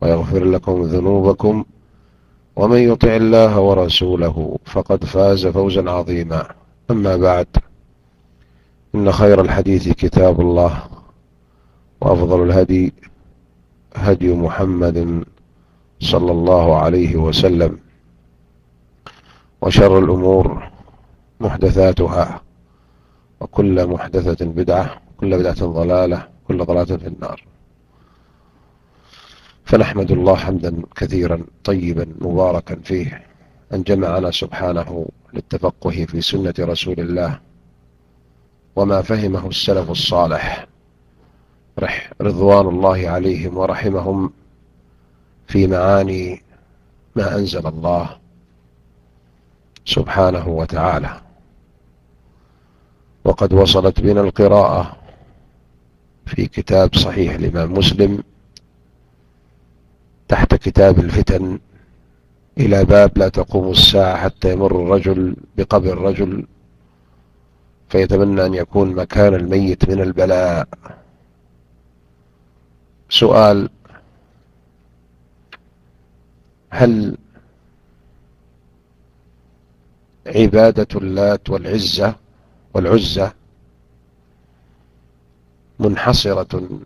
ويغفر لكم ذنوبكم ومن يطع الله ورسوله فقد فاز فوزا عظيما. أما بعد إن خير الحديث كتاب الله وأفضل الهدي هدي محمد صلى الله عليه وسلم وشر الأمور محدثاتها وكل محدثة بدعة كل بدعة ضلالة كل ضلالة في النار. فنحمد الله حمدا كثيرا طيبا مباركا فيه أن جمعنا سبحانه للتفقه في سنة رسول الله وما فهمه السلف الصالح. رضوان الله عليهم ورحمهم في معاني ما أنزل الله سبحانه وتعالى. وقد وصلت بنا القراءة في كتاب صحيح الإمام مسلم تحت كتاب الفتن إلى باب لا تقوم الساعة حتى يمر الرجل بقبر الرجل فيتمنى أن يكون مكان الميت من البلاء. سؤال هل عبادة اللات والعزة والعزة منحصرة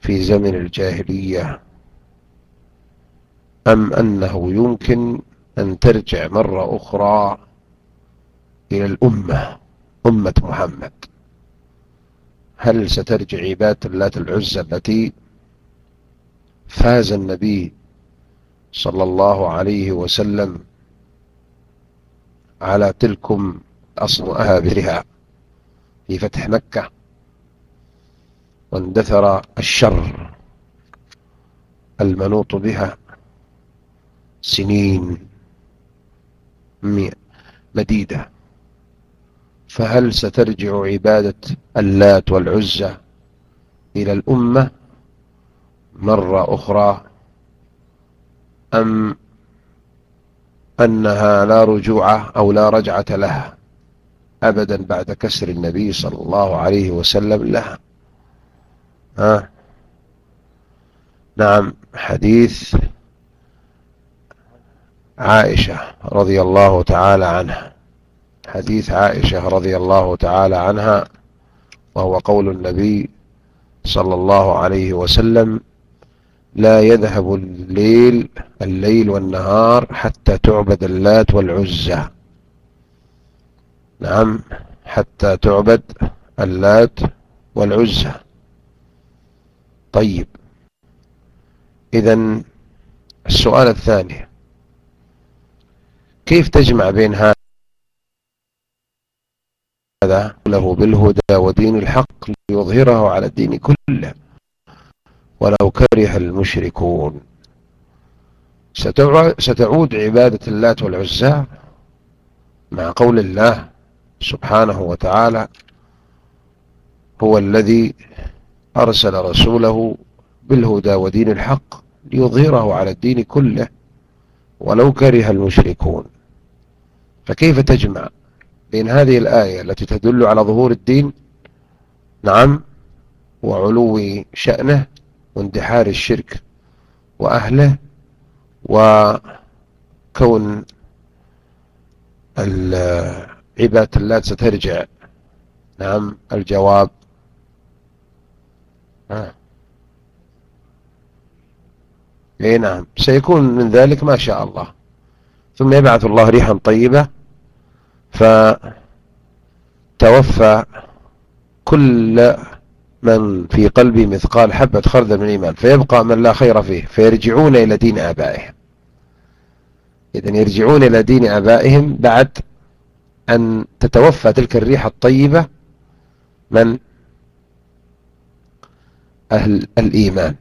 في زمن الجاهلية أم أنه يمكن أن ترجع مرة أخرى إلى الأمة أمة محمد؟ هل سترجع عبادة اللات العزة التي فاز النبي صلى الله عليه وسلم على تلكم أصنعها بها في فتح مكة؟ واندثر الشر المنوط بها سنين مديدة. فهل سترجع عبادة اللات والعزة إلى الأمة مرة أخرى؟ أم أنها لا رجوع أو لا رجعة لها أبدا بعد كسر النبي صلى الله عليه وسلم لها؟ ها؟ نعم حديث عائشة رضي الله تعالى عنها. حديث عائشة رضي الله تعالى عنها وهو قول النبي صلى الله عليه وسلم لا يذهب الليل الليل والنهار حتى تعبد اللات والعزى. نعم حتى تعبد اللات والعزى. طيب. إذا السؤال الثاني. كيف تجمع بين هذا له بالهدى ودين الحق ليظهره على الدين كله؟ ولو كره المشركون. ستعود عبادة اللات والعزى مع قول الله سبحانه وتعالى هو الذي أرسل رسوله بالهدى ودين الحق ليظهره على الدين كله ولو كره المشركون. فكيف تجمع بين هذه الآية التي تدل على ظهور الدين؟ نعم وعلو شأنه واندحار الشرك وأهله وكون عبادة الله سترجع. نعم الجواب اي نعم. سيكون من ذلك ما شاء الله. ثم يبعث الله ريحا طيبة فتوفى كل من في قلبه مثقال حبة خردل من الإيمان فيبقى من لا خير فيه فيرجعون إلى دين آبائهم. إذن يرجعون إلى دين آبائهم بعد أن تتوفى تلك الريحة الطيبة من أهل الإيمان.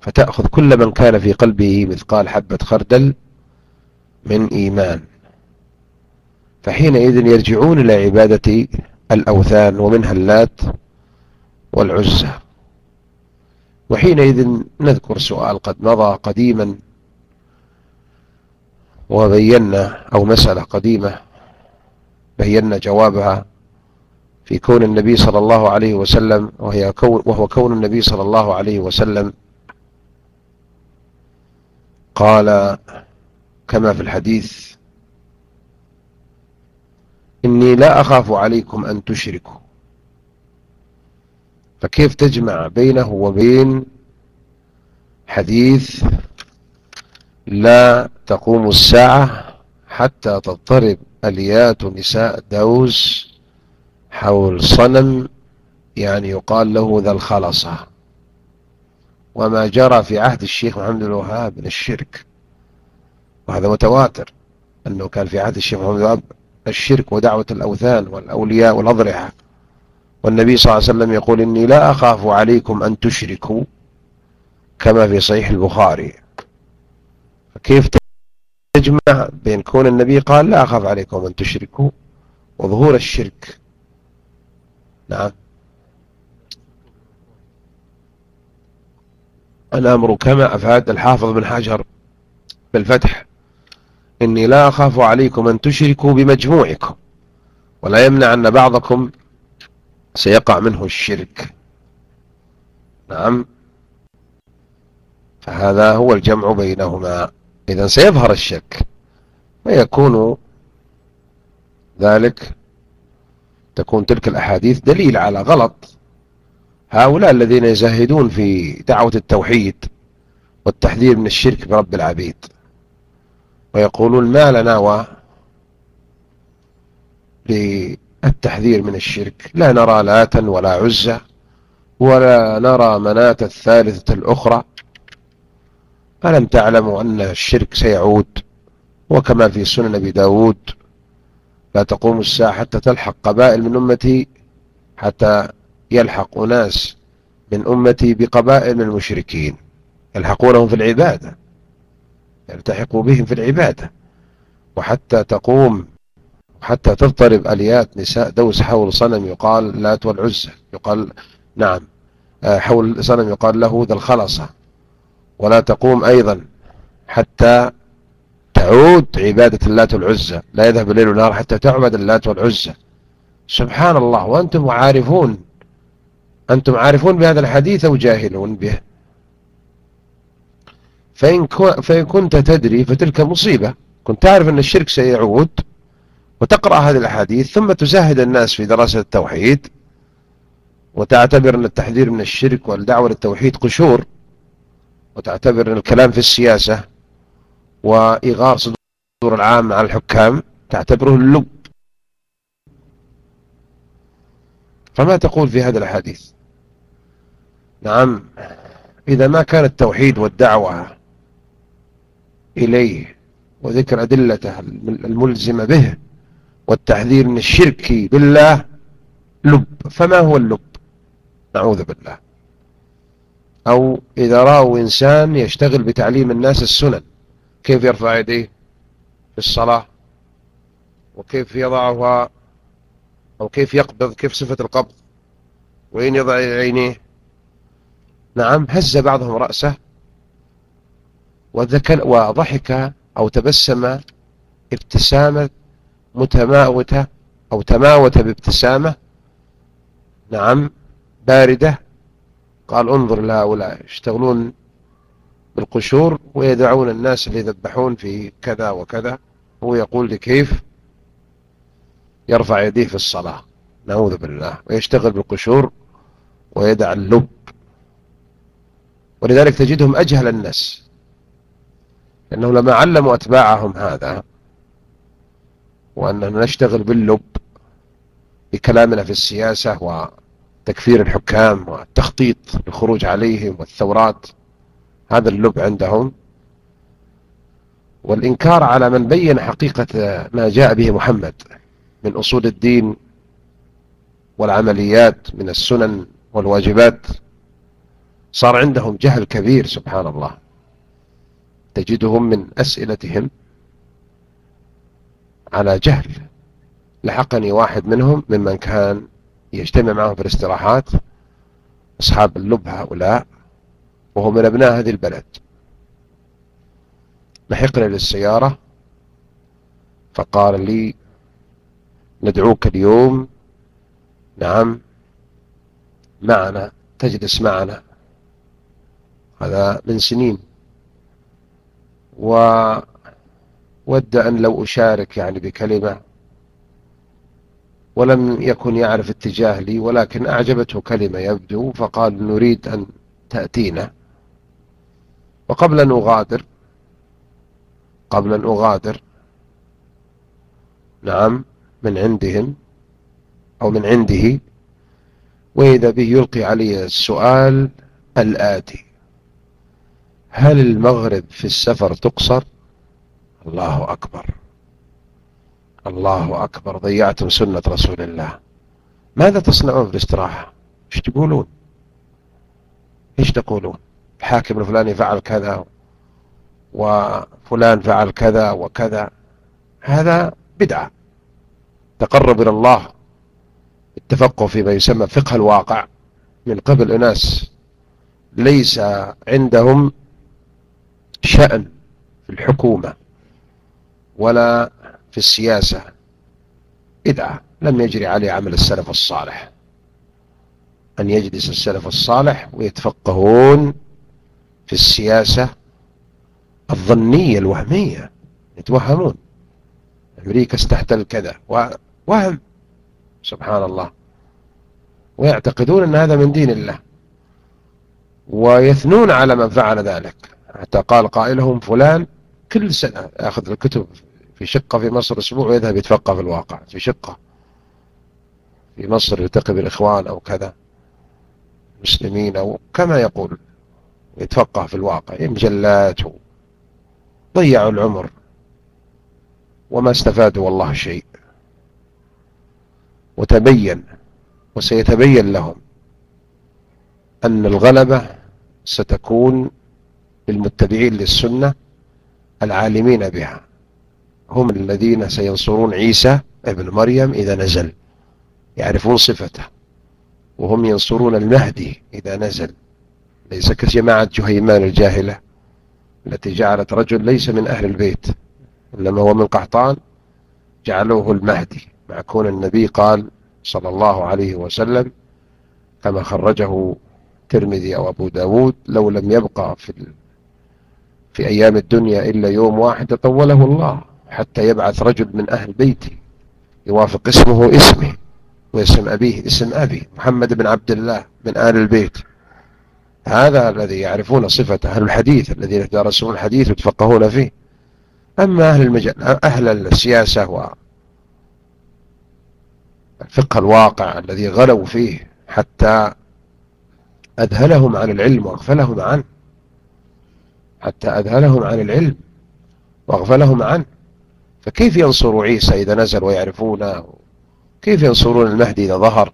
فتأخذ كل من كان في قلبه مثقال حبة خردل من إيمان. فحينئذ يرجعون إلى عبادة الأوثان ومنها اللات والعزة وحينئذ نذكر سؤال قد مضى قديما وبينا أو مسألة قديمة بينا جوابها في كون النبي صلى الله عليه وسلم وهي كون وهو كون النبي صلى الله عليه وسلم. قال كما في الحديث إني لا أخاف عليكم أن تشركوا. فكيف تجمع بينه وبين حديث لا تقوم الساعة حتى تضطرب أليات نساء دوز حول صنم يعني يقال له ذا الخلصة. وما جرى في عهد الشيخ محمد الوهاب من الشرك. وهذا متواتر أنه كان في عهد الشيخ محمد الوهاب الشرك ودعوة الأوثان والأولياء والأضرحة. والنبي صلى الله عليه وسلم يقول إني لا أخاف عليكم أن تشركوا كما في صحيح البخاري. كيف تجمع بين كون النبي قال لا أخاف عليكم أن تشركوا وظهور الشرك؟ نعم. الأمر كما أفاد الحافظ بن حجر بالفتح إني لا أخاف عليكم أن تشركوا بمجموعكم ولا يمنع أن بعضكم سيقع منه الشرك. نعم. فهذا هو الجمع بينهما. إذا سيظهر الشك ويكون ذلك تكون تلك الأحاديث دليل على غلط. هؤلاء الذين يزهدون في دعوة التوحيد والتحذير من الشرك برب العبيد. ويقولون ما لنا و للتحذير من الشرك. لا نرى لاتا ولا عزة ولا نرى مناة الثالثة الأخرى. ألم تعلموا أن الشرك سيعود؟ وكما في سنن أبي داود لا تقوم الساعة حتى تلحق قبائل من أمتي حتى يلحق أناس من أمتي بقبائل المشركين. يلحقونهم في العبادة يلتحقوا بهم في العبادة. وحتى تقوم حتى تضطرب أليات نساء دوس حول صنم يقال لات والعزة يقال نعم آه، حول صنم يقال له ذا الخلصة. ولا تقوم أيضا حتى تعود عبادة اللات والعزة لا يذهب الليل والنهار حتى تعبد اللات والعزة. سبحان الله وأنتم عارفون أنتم عارفون بهذا الحديث أو جاهلون به؟ فإن, فإن كنت تدري فتلك مصيبة. كنت تعرف أن الشرك سيعود وتقرأ هذه الأحاديث ثم تزاهد الناس في دراسة التوحيد وتعتبر أن التحذير من الشرك والدعوة للتوحيد قشور وتعتبر أن الكلام في السياسة وإغار صدور العام على الحكام تعتبره اللب. فما تقول في هذا الحديث نعم إذا ما كان التوحيد والدعوة إليه وذكر أدلته الملزمة به والتحذير من الشرك بالله لب. فما هو اللب؟ نعوذ بالله. أو إذا رأوا إنسان يشتغل بتعليم الناس السنن كيف يرفع يديه في الصلاة وكيف يضعها أو كيف يقبض كيف صفة القبض وين يضع عينيه. نعم هز بعضهم رأسه وضحك أو تبسم ابتسامة متماوتة أو تماوت بابتسامة. نعم باردة. قال انظر لهؤلاء يشتغلون بالقشور ويدعون الناس اللي يذبحون في كذا وكذا. هو يقول لي كيف يرفع يديه في الصلاة. نعوذ بالله. ويشتغل بالقشور ويدع اللب. ولذلك تجدهم أجهل الناس. لأنهم لما علموا أتباعهم هذا وأننا نشتغل باللب بكلامنا في السياسة وتكفير الحكام والتخطيط للخروج عليهم والثورات هذا اللب عندهم. والإنكار على من بين حقيقة ما جاء به محمد من أصول الدين والعمليات من السنن والواجبات صار عندهم جهل كبير سبحان الله. تجدهم من أسئلتهم على جهل. لحقني واحد منهم ممن كان يجتمع معهم في الاستراحات أصحاب اللب هؤلاء. وهو من أبناء هذه البلد. لحقنا للسيارة فقال لي ندعوك اليوم. نعم. معنا تجلس معنا. هذا من سنين. وود أن لو أشارك يعني بكلمة ولم يكن يعرف اتجاه لي ولكن أعجبته كلمة يبدو فقال نريد أن تأتينا. وقبل أن أغادر قبل أن أغادر نعم من عندهم أو من عنده وإذا به يلقي علي السؤال الآتي. هل المغرب في السفر تقصر؟ الله أكبر. الله أكبر. ضيعتم سنة رسول الله. ماذا تصنعون في الاستراحة؟ إيش تقولون؟ إيش تقولون؟ الحاكم الفلاني فعل كذا وفلان فعل كذا وكذا. هذا بدعة تقرب إلى الله التفقه فيما يسمى فقه الواقع. من قبل أناس ليس عندهم شأن في الحكومة ولا في السياسة. بدعة لم يجري عليه عمل السلف الصالح. أن يجلس السلف الصالح ويتفقهون في السياسة الظنية الوهمية. يتوهمون. أمريكا استحتل كذا. وهم. سبحان الله. ويعتقدون أن هذا من دين الله. ويثنون على من فعل ذلك. حتى قال قائلهم فلان كل سنة يأخذ الكتب في شقة في مصر أسبوع ويذهب يتفقه في الواقع في شقة. في مصر يلتقي بالإخوان أو كذا مسلمين أو كما يقول. يتفقه في الواقع مجلات ضيعوا العمر وما استفادوا والله شيء. وتبين وسيتبين لهم أن الغلبة ستكون للمتبعين للسنة العالمين بها. هم الذين سينصرون عيسى ابن مريم إذا نزل يعرفون صفته وهم ينصرون المهدي إذا نزل. ليس كجماعة جهيمان الجاهلة التي جعلت رجل ليس من أهل البيت إنما هو من قحطان جعلوه المهدي مع كون النبي قال صلى الله عليه وسلم كما خرجه ترمذي أو أبو داود لو لم يبقى في في أيام الدنيا إلا يوم واحد طوله الله حتى يبعث رجل من أهل بيتي يوافق اسمه اسمي واسم أبيه اسم أبي محمد بن عبد الله من آل البيت. هذا الذي يعرفون صفة أهل الحديث الذين يدرسون الحديث ويتفقهون فيه. أما أهل المجال أهل السياسة والفقه الواقع الذي غلوا فيه حتى أذهلهم عن العلم وأغفلهم عنه حتى أذهلهم عن العلم وأغفلهم عنه فكيف ينصروا عيسى إذا نزل ويعرفونه؟ كيف ينصرون المهدي إذا ظهر؟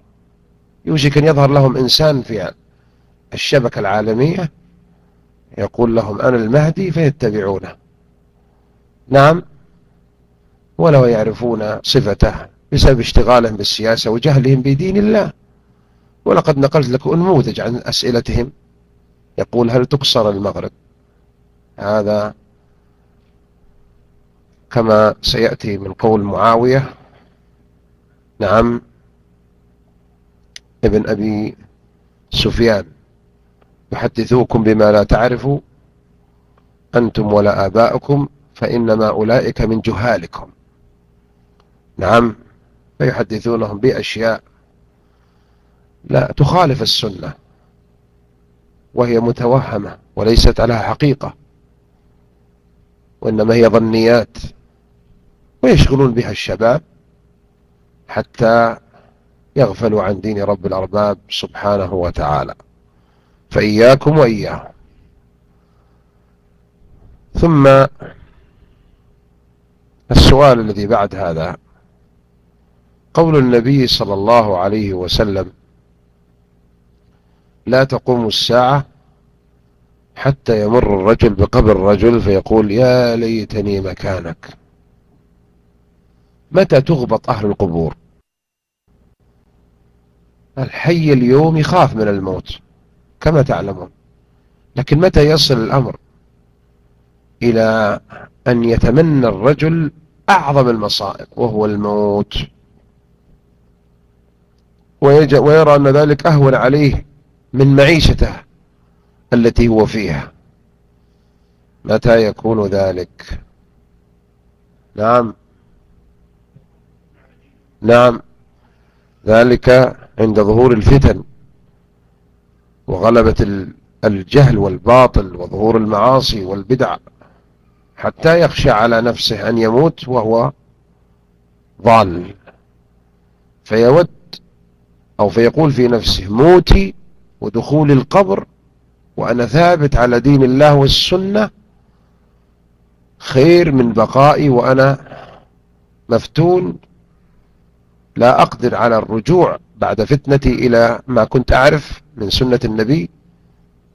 يوشك أن يظهر لهم إنسان في الشبكة العالمية يقول لهم أنا المهدي فيتبعونه. نعم ولو يعرفون صفته بسبب اشتغالهم بالسياسة وجهلهم بدين الله. ولقد نقلت لكم نموذج عن أسئلتهم. يقول هل تكسر المغرب؟ هذا كما سيأتي من قول معاوية. نعم ابن أبي سفيان. يحدثوكم بما لا تعرفوا أنتم ولا آباؤكم فإنما أولئك من جهالكم. نعم فيحدثونهم بأشياء لا تخالف السنة وهي متوهمة وليست على حقيقة وإنما هي ظنيات ويشغلون بها الشباب حتى يغفلوا عن دين رب الأرباب سبحانه وتعالى. فإياكم وإياهم. ثم السؤال الذي بعد هذا. قول النبي صلى الله عليه وسلم لا تقوم الساعة حتى يمر الرجل بقبر الرجل فيقول يا ليتني مكانك. متى تغبط أهل القبور؟ الحي اليوم يخاف من الموت. كما تعلمون. لكن متى يصل الأمر إلى أن يتمنى الرجل أعظم المصائب وهو الموت؟ ويرى أن ذلك أهون عليه من معيشته التي هو فيها. متى يكون ذلك؟ نعم. نعم. ذلك عند ظهور الفتن. وغلبة الجهل والباطل وظهور المعاصي والبدع حتى يخشى على نفسه أن يموت وهو ضال. فيود أو فيقول في نفسه موتي ودخول القبر وأنا ثابت على دين الله والسنة خير من بقائي وأنا مفتون لا أقدر على الرجوع. بعد فتنتي إلى ما كنت أعرف من سنة النبي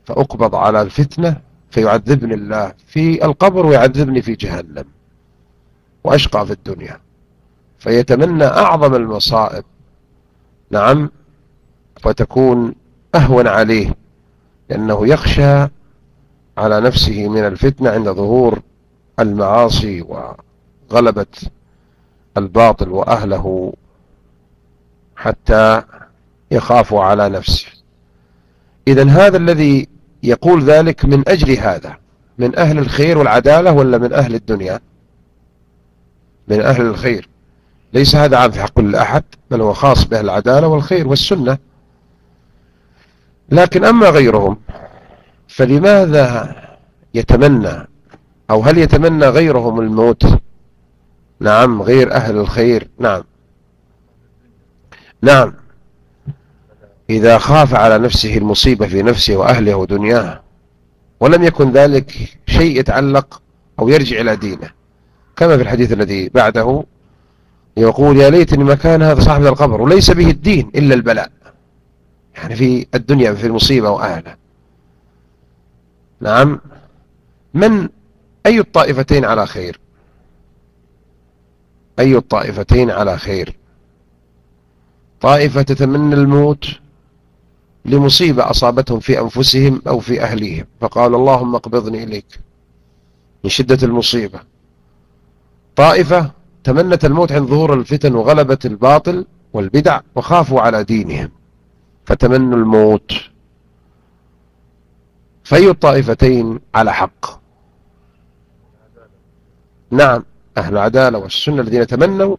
فأقبض على الفتنة فيعذبني الله في القبر ويعذبني في جهنم وأشقى في الدنيا. فيتمنى أعظم المصائب. نعم وتكون أهون عليه لأنه يخشى على نفسه من الفتنة عند ظهور المعاصي وغلبة الباطل وأهله حتى يخاف على نفسه. إذا هذا الذي يقول ذلك من أجل هذا من أهل الخير والعدالة ولا من أهل الدنيا؟ من أهل الخير. ليس هذا عام في حق كل أحد بل هو خاص بأهل العدالة والخير والسنة. لكن أما غيرهم فلماذا يتمنى أو هل يتمنى غيرهم الموت؟ نعم غير أهل الخير. نعم. نعم. إذا خاف على نفسه المصيبة في نفسه وأهله ودنياه ولم يكن ذلك شيء يتعلق أو يرجع إلى دينه. كما في الحديث الذي بعده يقول يا ليتني مكان هذا صاحب القبر وليس به الدين إلا البلاء. يعني في الدنيا في المصيبة وأهله. نعم. من أي الطائفتين على خير؟ أي الطائفتين على خير؟ طائفة تتمنى الموت لمصيبة أصابتهم في أنفسهم أو في أهليهم. فقال اللهم اقبضني إليك من شدة المصيبة. طائفة تمنت الموت عند ظهور الفتن وغلبة الباطل والبدع وخافوا على دينهم فتمنوا الموت. فأي الطائفتين على حق؟ نعم أهل العدالة والسنة الذين تمنوا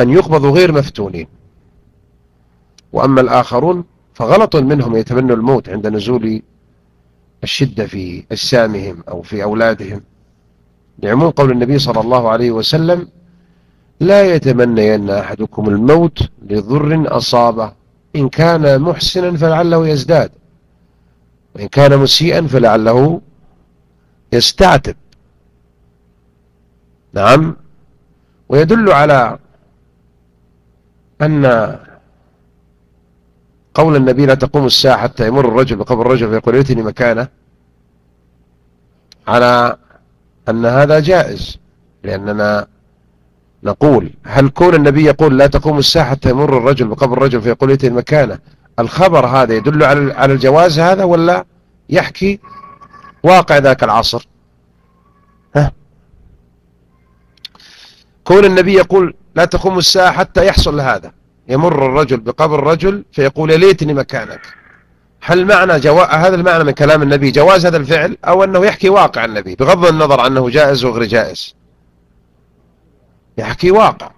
أن يقبضوا غير مفتونين. وأما الآخرون فغلط منهم يتمنوا الموت عند نزول الشدة في أجسامهم أو في أولادهم. لعموم قول النبي صلى الله عليه وسلم لا يتمنين أحدكم الموت لضر أصابه. إن كان محسنا فلعله يزداد وإن كان مسيئا فلعله يستعتب. نعم. ويدل على أن قول النبي لا تقوم الساعة حتى يمر الرجل بقبر الرجل فيقول ليتني مكانه على أن هذا جائز لأننا نقول هل كون النبي يقول لا تقوم الساعة حتى يمر الرجل بقبر الرجل فيقول ليتني مكانه الخبر هذا يدل على على الجواز هذا ولا يحكي واقع ذاك العصر؟ ها؟ كون النبي يقول لا تقوم الساعة حتى يحصل هذا يمر الرجل بقبر رجل فيقول يا ليتني مكانك. هل معنى جوا... هذا المعنى من كلام النبي جواز هذا الفعل أو أنه يحكي واقع النبي بغض النظر أنه جائز وغير جائز؟ يحكي واقع.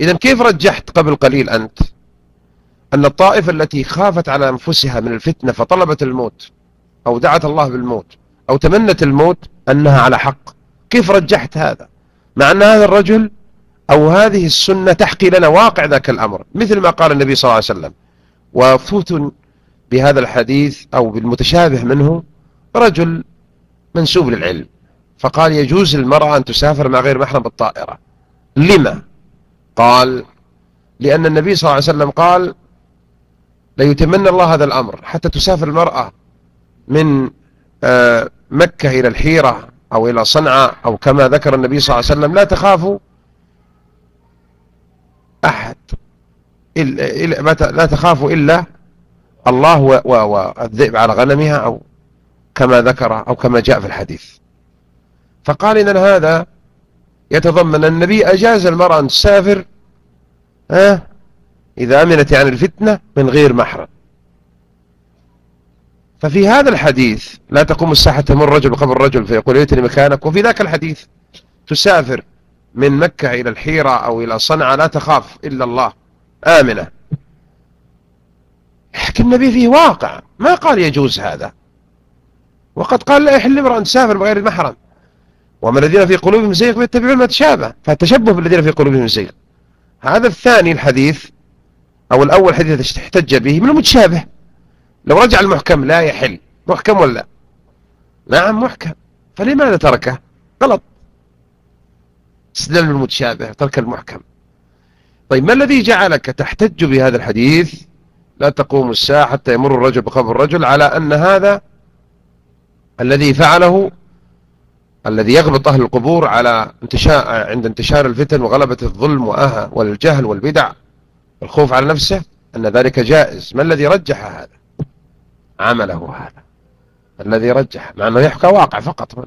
إذا كيف رجحت قبل قليل أنت أن الطائفة التي خافت على أنفسها من الفتنة فطلبت الموت أو دعت الله بالموت أو تمنت الموت أنها على حق؟ كيف رجحت هذا؟ مع أن هذا الرجل أو هذه السنة تحكي لنا واقع ذاك الأمر مثل ما قال النبي صلى الله عليه وسلم وفوت بهذا الحديث أو بالمتشابه منه رجل منسوب للعلم فقال يجوز للمرأة أن تسافر مع غير محرم بالطائرة. لما؟ قال لأن النبي صلى الله عليه وسلم قال ليتمنى الله هذا الأمر حتى تسافر المرأة من آه، مكة إلى الحيرة أو إلى صنعاء أو كما ذكر النبي صلى الله عليه وسلم لا تخافوا أحد. لا تخافوا إلا الله والذئب على غنمها أو كما ذكر أو كما جاء في الحديث. فقال إن هذا يتضمن النبي أجاز المرأة أن تسافر ها إذا أمنت عن الفتنة من غير محرم. ففي هذا الحديث لا تقوم الساحة تمر رجل قبل رجل فيقول ليتني مكانك. وفي ذاك الحديث تسافر من مكة إلى الحيرة أو إلى صنعاء لا تخاف إلا الله. آمنة. لكن النبي فيه واقع. ما قال يجوز هذا. وقد قال لا يحل امرأ أن تسافر بغير المحرم. وما الذين في قلوبهم زيغ يتبعون ما تشابه. فالتشبه بالذين في قلوبهم زيغ. هذا الثاني الحديث أو الأول حديث احتج به من المتشابه. لو رجع المحكم لا يحل. محكم ولا نعم محكم. فلماذا تركه؟ غلط. استدل بالمتشابه ترك المحكم. طيب ما الذي جعلك تحتج بهذا الحديث؟ لا تقوم الساعة حتى يمر الرجل بقبر الرجل على أن هذا الذي فعله الذي يغبط أهل القبور على انتشار عند انتشار الفتن وغلبة الظلم وأها والجهل والبدع والخوف على نفسه أن ذلك جائز. ما الذي رجح هذا؟ عمله هذا. الذي رجح؟ مع أنه يحكى واقع فقط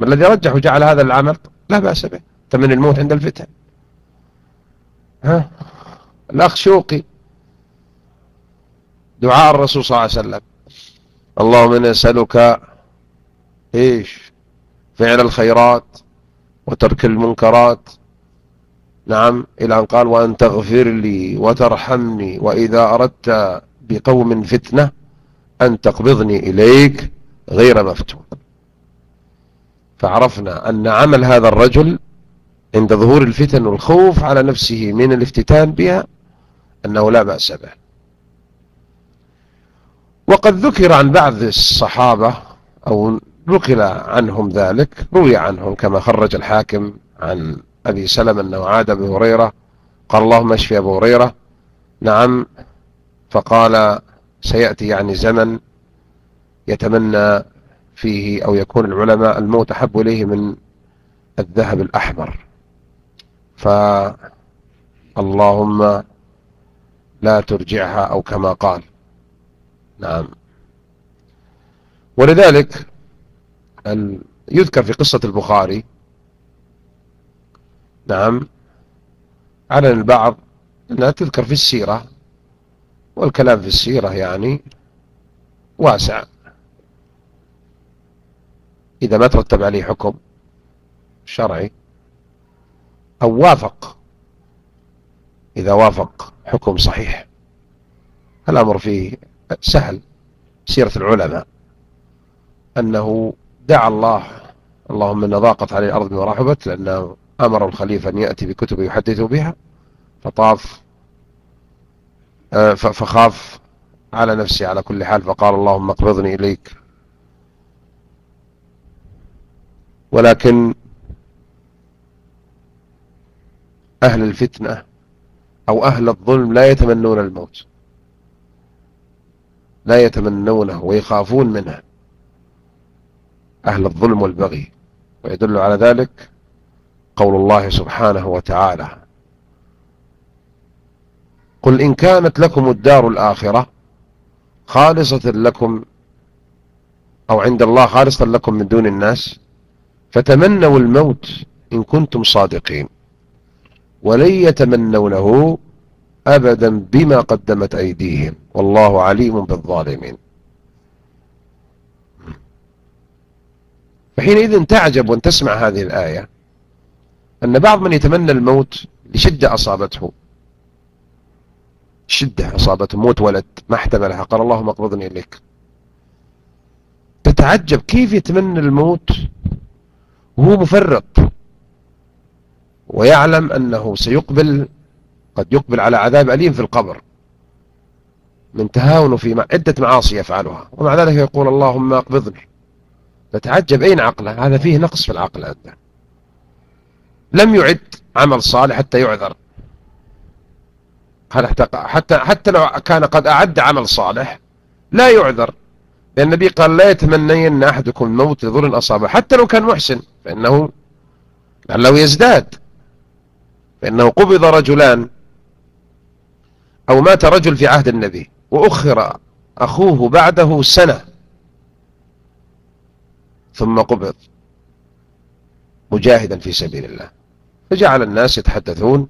ما الذي رجح وجعل هذا العمل؟ لا بأس به. تمن الموت عند الفتن. ها؟ الأخ شوقي. دعاء الرسول صلى الله عليه وسلم. اللهم نسألك إيش؟ فعل الخيرات وترك المنكرات. نعم إلى أن قال وأن تغفر لي وترحمني وإذا أردت بقوم فتنة أن تقبضني إليك غير مفتون. فعرفنا أن عمل هذا الرجل عند ظهور الفتن والخوف على نفسه من الافتتان بها أنه لا بأس به. وقد ذكر عن بعض الصحابة أو نقل عنهم ذلك روي عنهم كما خرج الحاكم عن أبي سلمة أنه عاد أبي هريرة قال اللهم اشفي أبو هريرة. نعم فقال سيأتي يعني زمن يتمنى فيه أو يكون العلماء الموت أحب إليه من الذهب الأحمر. فاللهم لا ترجعها أو كما قال. نعم. ولذلك يذكر في قصة البخاري نعم على البعض أنها تذكر في السيرة والكلام في السيرة يعني واسع. إذا ما ترتب عليه حكم شرعي أو وافق. إذا وافق حكم صحيح. الأمر فيه سهل. سيرة العلماء. أنه دعا الله. اللهم إن ضاقت عليه الأرض بما رحبت لأنه أمر الخليفة أن يأتي بكتب يحدث بها. فطاف آه، فخاف على نفسه على كل حال فقال اللهم اقبضني إليك. ولكن أهل الفتنة أو أهل الظلم لا يتمنون الموت. لا يتمنونه ويخافون منه. أهل الظلم والبغي. ويدل على ذلك قول الله سبحانه وتعالى قل إن كانت لكم الدار الآخرة خالصة لكم أو عند الله خالصة لكم من دون الناس فتمنوا الموت إن كنتم صادقين. ولن يتمنونه أبدا بما قدمت أيديهم. والله عليم بالظالمين. فحينئذ تعجب وأن تسمع هذه الآية أن بعض من يتمنى الموت لشدة أصابته. شدة أصابته. موت ولد. ما احتملها قال اللهم اقبضني إليك. تتعجب كيف يتمنى الموت وهو مفرط. ويعلم أنه سيقبل قد يقبل على عذاب أليم في القبر من تهاون في عدة معاصي يفعلها. ومع ذلك يقول اللهم اقبضني. نتعجب أين عقله؟ هذا فيه نقص في العقل أنت. لم يعد عمل صالح حتى يعذر. حتى حتى لو كان قد أعد عمل صالح لا يعذر. لأن النبي قال لا يتمنين أحدكم الموت لضر أصابه حتى لو كان محسن فإنه لعله يزداد. فإنه قبض رجلان أو مات رجل في عهد النبي وأخر أخوه بعده سنة ثم قبض مجاهدا في سبيل الله فجعل الناس يتحدثون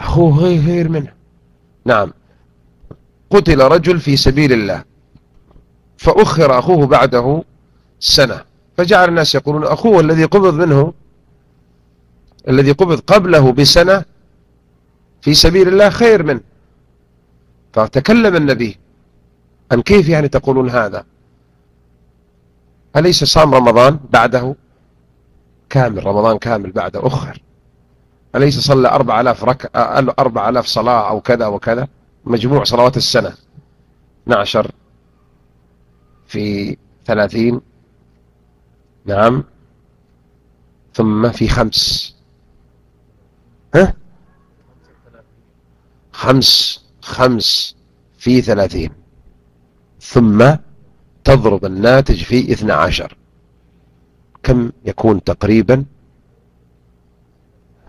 أخوه غير منه نعم قتل رجل في سبيل الله فأخر أخوه بعده سنة فجعل الناس يقولون أخوه الذي قبض منه الذي قبض قبله بسنة في سبيل الله خير منه. فتكلم النبي أن كيف يعني تقولون هذا. أليس صام رمضان بعده؟ كامل رمضان كامل بعده أخر. أليس صلى أربع ألاف, رك... أربع ألاف صلاة أو كذا وكذا؟ مجموع صلوات السنة. 12 في ثلاثين نعم ثم في خمس. ها؟ خمس خمس في ثلاثين. ثم تضرب الناتج في اثنى عشر. كم يكون تقريبا؟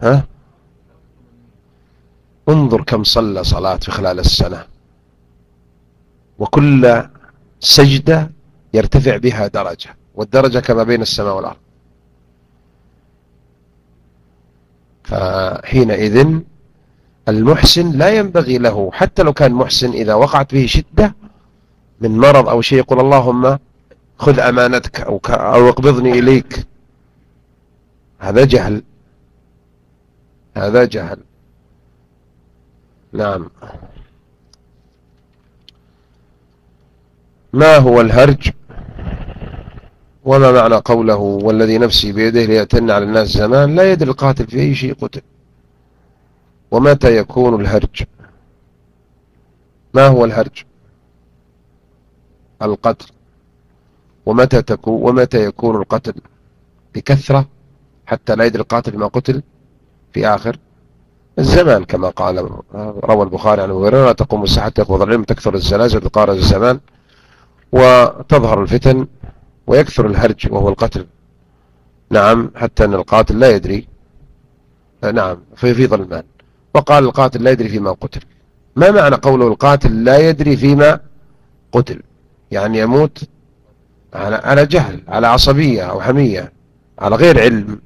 ها؟ انظر كم صلى صلاة في خلال السنة. وكل سجدة يرتفع بها درجة. والدرجة كما بين السماء والأرض. فحينئذ المحسن لا ينبغي له حتى لو كان محسن إذا وقعت به شدة من مرض أو شيء يقول اللهم خذ أمانتك أو, أو اقبضني إليك. هذا جهل. هذا جهل. نعم. ما هو الهرج؟ وما معنى قوله والذي نفسي بيده ليأتن على الناس زمان؟ لا يدري القاتل في أي شيء قتل. ومتى يكون الهرج؟ ما هو الهرج؟ القتل. ومتى تكون ومتى يكون القتل؟ بكثرة حتى لا يدري القاتل ما قتل في آخر الزمان كما قال روى البخاري عن أبو لا تقوم الساعة يقبض العلم تكثر الزلازل تقارب الزمان وتظهر الفتن ويكثر الهرج وهو القتل. نعم حتى أن القاتل لا يدري. نعم في في ظلمان وقال القاتل لا يدري فيما قتل. ما معنى قوله القاتل لا يدري فيما قتل؟ يعني يموت على على جهل على عصبية أو حمية على غير علم.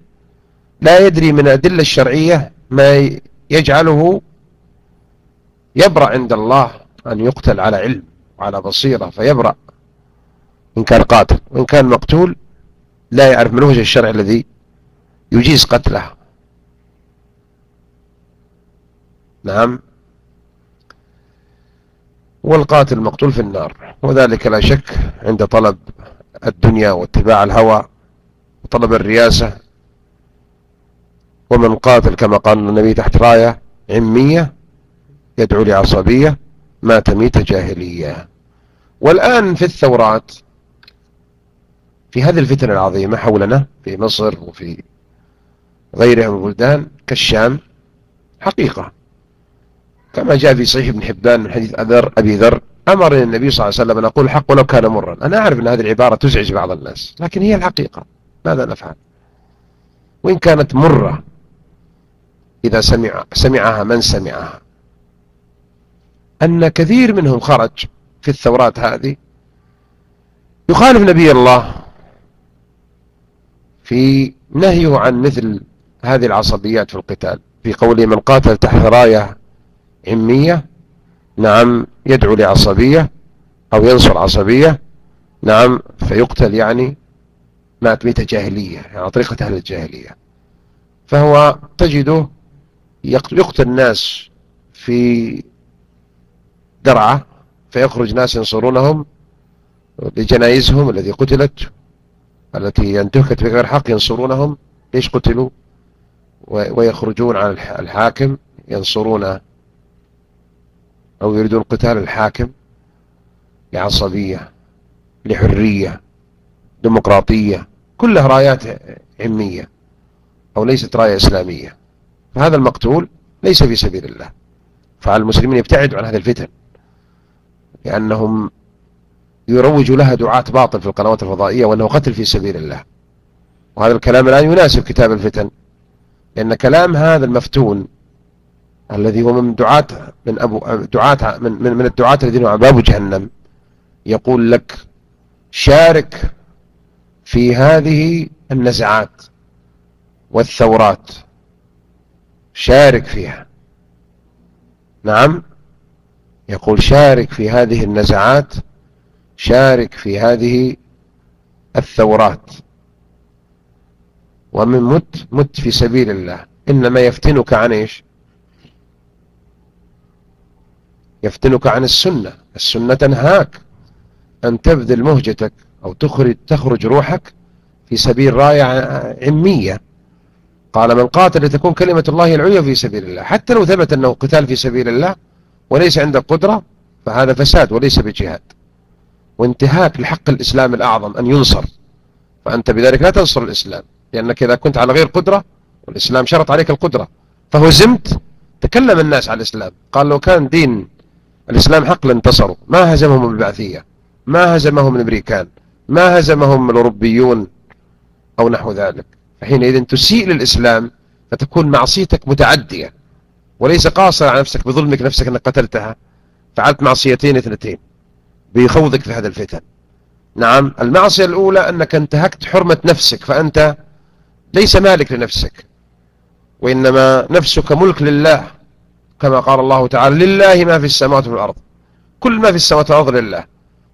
لا يدري من الأدلة الشرعية ما يجعله يبرأ عند الله أن يقتل على علم وعلى بصيرة فيبرأ. إن كان قاتل وإن كان مقتول لا يعرف من وجه الشرع الذي يجيز قتله. نعم. والقاتل المقتول في النار وذلك لا شك عند طلب الدنيا واتباع الهوى وطلب الرياسة. ومن قاتل كما قال النبي تحت راية عمية يدعو لعصبية مات ميت جاهلية. والآن في الثورات في هذه الفتن العظيمة حولنا في مصر وفي غيرها من البلدان كالشام حقيقة. كما جاء في صحيح ابن حبان من حديث أذر أبي ذر أمرني النبي صلى الله عليه وسلم أن أقول الحق ولو كان مرا. أنا أعرف أن هذه العبارة تزعج بعض الناس لكن هي الحقيقة. ماذا نفعل؟ وإن كانت مرة إذا سمع سمعها من سمعها. أن كثير منهم خرج في الثورات هذه يخالف نبي الله في نهيه عن مثل هذه العصبيات في القتال في قوله من قاتل تحت راية عمية نعم يدعو لعصبية أو ينصر عصبية نعم فيقتل يعني مات ميتة جاهلية يعني طريقة أهل الجاهلية. فهو تجده يقتل الناس في درعة فيخرج ناس ينصرونهم لجنائزهم التي قتلت التي انتهكت بغير حق ينصرونهم. ليش قتلوا؟ ويخرجون عن الحاكم ينصرون أو يريدون قتال الحاكم لعصبية لحرية ديمقراطية. كلها رايات علمية أو ليست راية إسلامية. فهذا المقتول ليس في سبيل الله. فعلى المسلمين يبتعدوا عن هذه الفتن لأنهم يروج لها دعاة باطل في القنوات الفضائية وأنه قتل في سبيل الله. وهذا الكلام الآن يناسب كتاب الفتن لأن كلام هذا المفتون الذي هو من دعاة من أبو دعاة من من, من الدعاة الذين هم باب جهنم يقول لك شارك في هذه النزعات والثورات. شارك فيها. نعم يقول شارك في هذه النزعات شارك في هذه الثورات. ومن مت مت في سبيل الله. إنما يفتنك عن إيش؟ يفتنك عن السنة. السنة تنهاك أن تبذل مهجتك أو تخرج, تخرج روحك في سبيل راية عمية قال من قاتل لتكون كلمة الله العليا في سبيل الله. حتى لو ثبت أنه قتال في سبيل الله وليس عندك قدرة فهذا فساد وليس بجهاد. وانتهاك لحق الإسلام الأعظم أن ينصر. فأنت بذلك لا تنصر الإسلام لأنك إذا كنت على غير قدرة والإسلام شرط عليك القدرة. فهزمت تكلم الناس على الإسلام. قال لو كان دين الإسلام حق لانتصروا. ما هزمهم البعثية ما هزمهم الأمريكان ما هزمهم الأوروبيون أو نحو ذلك. فحينئذ تسيء للإسلام فتكون معصيتك متعدية وليس قاصر على نفسك بظلمك نفسك أنك قتلتها. فعلت معصيتين اثنتين. بيخوضك في هذا الفتن. نعم. المعصية الأولى أنك انتهكت حرمة نفسك فأنت ليس مالك لنفسك وإنما نفسك ملك لله كما قال الله تعالى لله ما في السماوات والأرض كل ما في السماوات والأرض لله.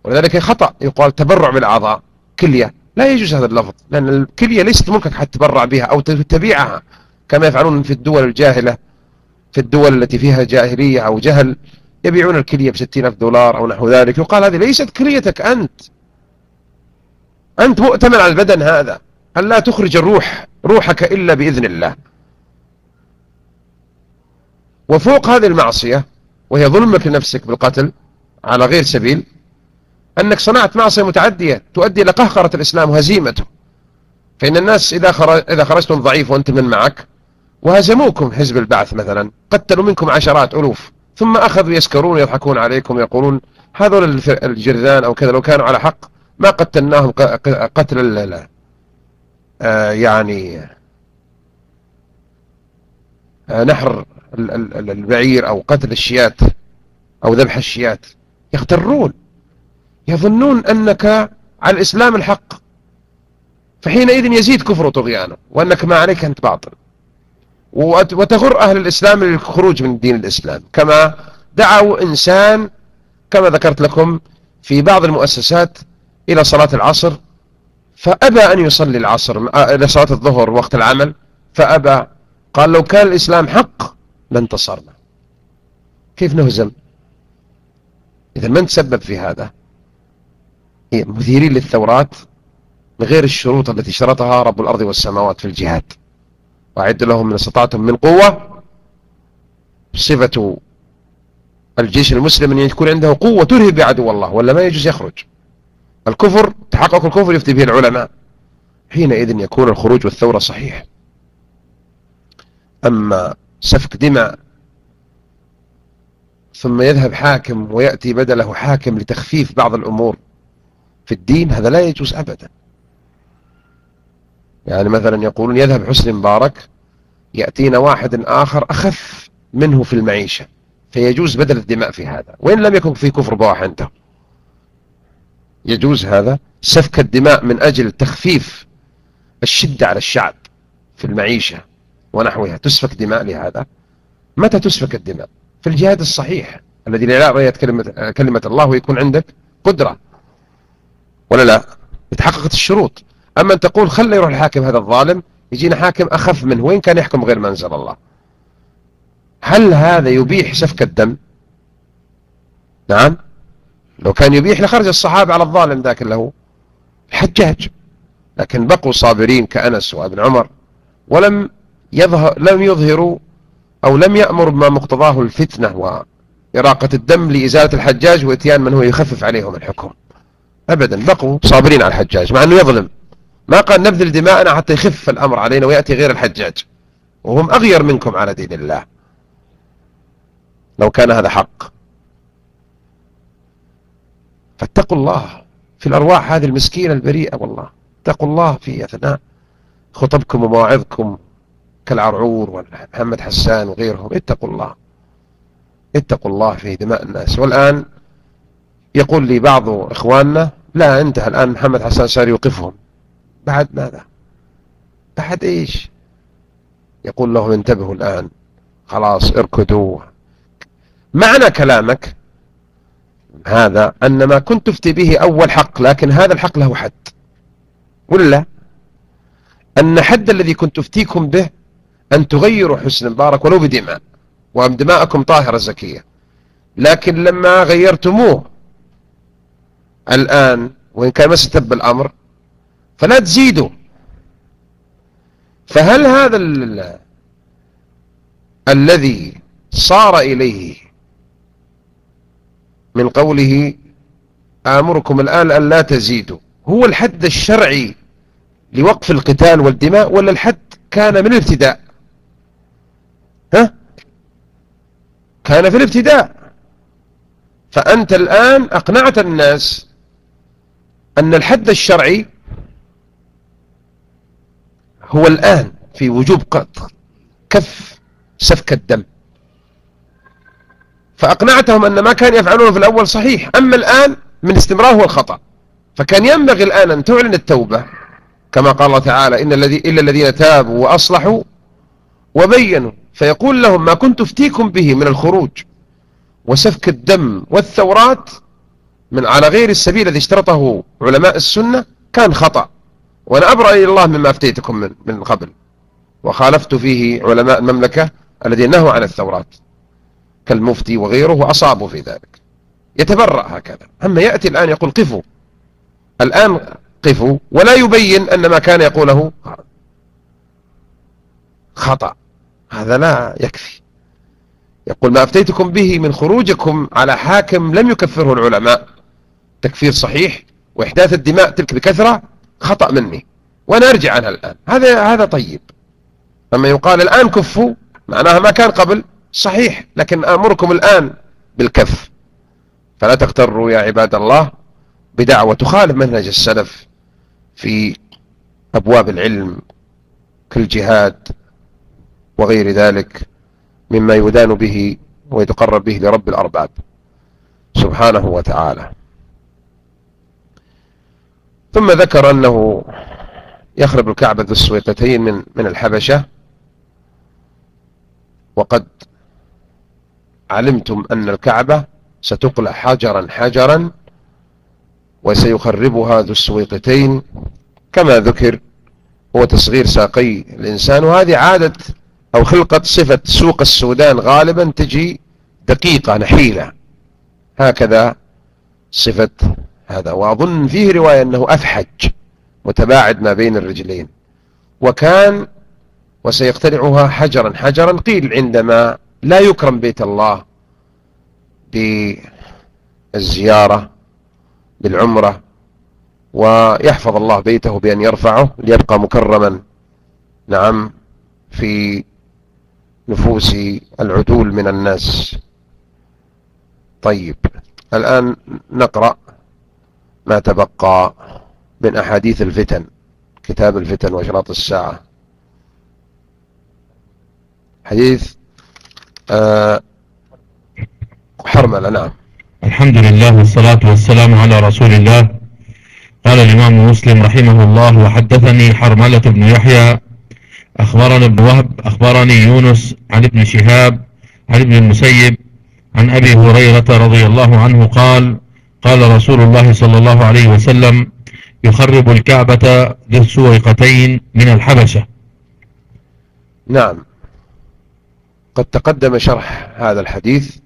ولذلك خطأ يقال تبرع بالأعضاء كلية. لا يجوز هذا اللفظ لأن الكلية ليست ملكك حتى تبرع بها أو تبيعها كما يفعلون في الدول الجاهلة في الدول التي فيها جاهلية أو جهل. يبيعون الكلية بستين ألف دولار أو نحو ذلك. يقال هذه ليست كليتك أنت. أنت مؤتمن على البدن هذا. أن لا تخرج الروح روحك إلا بإذن الله. وفوق هذه المعصية وهي ظلمك لنفسك بالقتل على غير سبيل أنك صنعت معصية متعدية تؤدي إلى قهقرة الإسلام وهزيمته. فإن الناس إذا, خرج إذا خرجتم ضعيف وأنت من معك وهزموكم حزب البعث مثلا. قتلوا منكم عشرات ألوف. ثم أخذوا يسكرون ويضحكون عليكم ويقولون هذول الجرذان أو كذا لو كانوا على حق ما قتلناهم قتل آه يعني آه نحر البعير أو قتل الشيات أو ذبح الشيات. يغترون. يظنون أنك على الإسلام الحق. فحينئذ يزيد كفر وطغيانه وأنك ما عليك أنت باطل. وتغر أهل الإسلام للخروج من دين الإسلام. كما دعوا إنسان كما ذكرت لكم في بعض المؤسسات إلى صلاة العصر فأبى أن يصلي العصر إلى صلاة الظهر وقت العمل فأبى. قال لو كان الإسلام حق لانتصرنا. كيف نهزم؟ إذا من تسبب في هذا؟ إيه، مثيرين للثورات بغير الشروط التي شرطها رب الأرض والسماوات في الجهاد. وأعد لهم من استطاعتهم من قوة صفة الجيش المسلم أن يكون عنده قوة ترهب بعدو الله ولا ما يجوز يخرج. الكفر تحقق الكفر يفتي به العلماء. حينئذ يكون الخروج والثورة صحيح. أما سفك دماء ثم يذهب حاكم ويأتي بدله حاكم لتخفيف بعض الأمور في الدين هذا لا يجوز أبدا. يعني مثلا يقولون يذهب حسن مبارك يأتينا واحد آخر أخف منه في المعيشة فيجوز بدل الدماء في هذا وإن لم يكن في كفر بواح عنده. يجوز هذا سفك الدماء من أجل تخفيف الشدة على الشعب في المعيشة ونحوها. تسفك دماء لهذا؟ متى تسفك الدماء؟ في الجهاد الصحيح الذي لا رأية كلمة, كلمة الله ويكون عندك قدرة. ولا لا؟ تحققت الشروط. أما أن تقول خلي يروح الحاكم هذا الظالم يجينا حاكم أخف منه وين كان يحكم غير منزل الله. هل هذا يبيح سفك الدم؟ نعم. لو كان يبيح لخرج الصحابة على الظالم ذاك اللي هو الحجاج. لكن بقوا صابرين كأنس وابن عمر ولم يظهر لم يظهروا أو لم يأمر بما مقتضاه الفتنة وإراقة الدم لإزالة الحجاج وإتيان من هو يخفف عليهم الحكم. أبدا بقوا صابرين على الحجاج مع أنه يظلم. ما قال نبذل دماءنا حتى يخف الأمر علينا ويأتي غير الحجاج. وهم أغير منكم على دين الله. لو كان هذا حق. فاتقوا الله في الأرواح هذه المسكينة البريئة والله. اتقوا الله في أثناء خطبكم ومواعظكم كالعرعور ومحمد حسان وغيرهم. اتقوا الله. اتقوا الله في دماء الناس. والآن يقول لي بعض إخواننا لا انتهى الآن. محمد حسان صار يوقفهم. بعد ماذا؟ بعد إيش؟ يقول لهم انتبهوا الآن. خلاص اركدوا معنى كلامك هذا أن ما كنت تفتي به أول حق لكن هذا الحق له حد. ولا؟ أن حد الذي كنت تفتيكم به أن تغيروا حسن مبارك ولو بدماء ودماءكم طاهرة زكية. لكن لما غيرتموه الآن وإن كان ما ستب الأمر فلا تزيدوا. فهل هذا الذي صار إليه من قوله آمركم الآن أن لا تزيدوا هو الحد الشرعي لوقف القتال والدماء ولا الحد كان من الابتداء؟ ها؟ كان في الابتداء. فأنت الآن أقنعت الناس أن الحد الشرعي هو الآن في وجوب كف سفك الدم. فأقنعتهم أن ما كان يفعلونه في الأول صحيح. أما الآن من استمرار هو الخطأ. فكان ينبغي الآن أن تعلن التوبة. كما قال الله تعالى إن الذي إلا الذين تابوا وأصلحوا وبينوا. فيقول لهم ما كنت أفتيكم به من الخروج وسفك الدم والثورات من على غير السبيل الذي اشترطه علماء السنة كان خطأ. وأنا أبرأ إلى الله مما أفتيتكم من, من قبل. وخالفت فيه علماء المملكة الذين نهوا عن الثورات. كالمفتي وغيره وأصابوا في ذلك. يتبرأ هكذا. أما يأتي الآن يقول قفوا. الآن قفوا ولا يبين أن ما كان يقوله خطأ. هذا لا يكفي. يقول ما أفتيتكم به من خروجكم على حاكم لم يكفره العلماء. تكفير صحيح وإحداث الدماء تلك بكثرة خطأ مني. وأنا أرجع عنها الآن. هذا هذا طيب. أما يقال الآن كفوا معناها ما كان قبل صحيح لكن أمركم الآن بالكف. فلا تغتروا يا عباد الله بدعوة تخالف منهج السلف في أبواب العلم كالجهاد وغير ذلك مما يدان به ويتقرب به لرب الأرباب. سبحانه وتعالى. ثم ذكر أنه يخرب الكعبة ذو السويقتين من, من الحبشة. وقد علمتم أن الكعبة ستقلع حجرا حجرا وسيخربها ذو السويقتين كما ذكر هو تصغير ساقي الإنسان وهذه عادة أو خلقة صفة سوق السودان غالبا تجي دقيقة نحيلة. هكذا صفة هذا وأظن فيه رواية أنه أفحج متباعد ما بين الرجلين. وكان وسيقتلعها حجرا حجرا قيل عندما لا يكرم بيت الله بالزيارة بالعمرة ويحفظ الله بيته بأن يرفعه ليبقى مكرما نعم في نفوس العدول من الناس. طيب الآن نقرأ ما تبقى من أحاديث الفتن كتاب الفتن وشراط الساعة. حديث آه حرملة نعم. الحمد لله والصلاة والسلام على رسول الله. قال الإمام مسلم رحمه الله وحدثني حرملة بن يحيى أخبرنا ابن وهب أخبرني يونس عن ابن شهاب عن ابن المسيب عن أبي هريرة رضي الله عنه قال قال رسول الله صلى الله عليه وسلم يخرب الكعبة ذي السويقتين من الحبشة. نعم. قد تقدم شرح هذا الحديث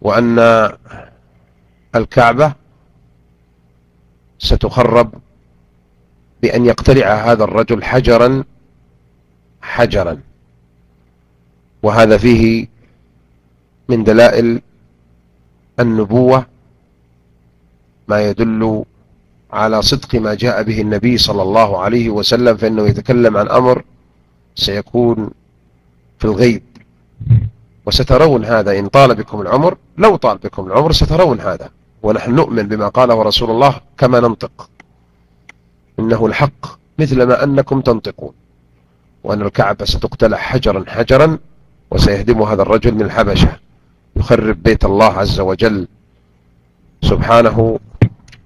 وأن الكعبة ستخرب بأن يقتلع هذا الرجل حجرا حجرا. وهذا فيه من دلائل النبوة ما يدل على صدق ما جاء به النبي صلى الله عليه وسلم فإنه يتكلم عن أمر سيكون في الغيب. وسترون هذا إن طال بكم العمر لو طال بكم العمر سترون هذا. ونحن نؤمن بما قاله رسول الله كما ننطق. إنه الحق مثل ما أنكم تنطقون. وأن الكعبة ستقتلع حجرا حجرا وسيهدم هذا الرجل من الحبشة. يخرب بيت الله عز وجل سبحانه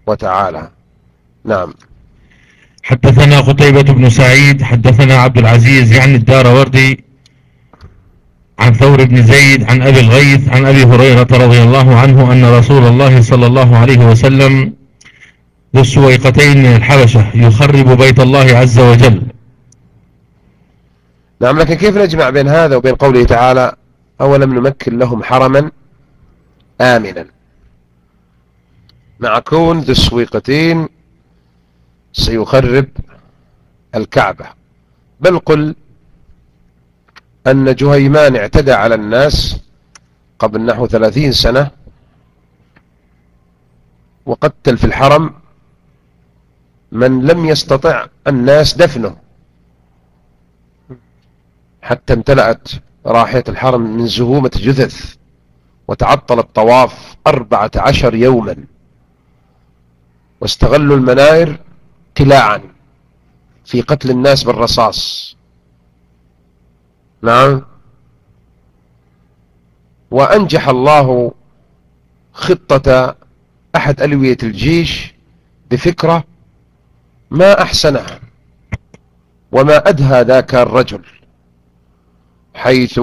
وتعالى. نعم. حدثنا قتيبة بن سعيد حدثنا عبد العزيز يعني الدار وردي عن ثور بن زيد عن أبي الغيث عن أبي هريرة رضي الله عنه أن رسول الله صلى الله عليه وسلم ذو السويقتين من الحبشة يخرب بيت الله عز وجل. نعم لكن كيف نجمع بين هذا وبين قوله تعالى أولم نمكن لهم حرما؟ آمنا. مع كون ذو السويقتين سيخرب الكعبة. بل قل أن جهيمان اعتدى على الناس قبل نحو ثلاثين سنة وقتل في الحرم من لم يستطع الناس دفنه. حتى امتلأت راحية الحرم من زهومة جثث وتعطل الطواف أربعة عشر يوما. واستغلوا المناير قلاعا في قتل الناس بالرصاص. نعم. وأنجح الله خطة أحد ألوية الجيش بفكرة ما أحسنها وما أدهى ذاك الرجل. حيث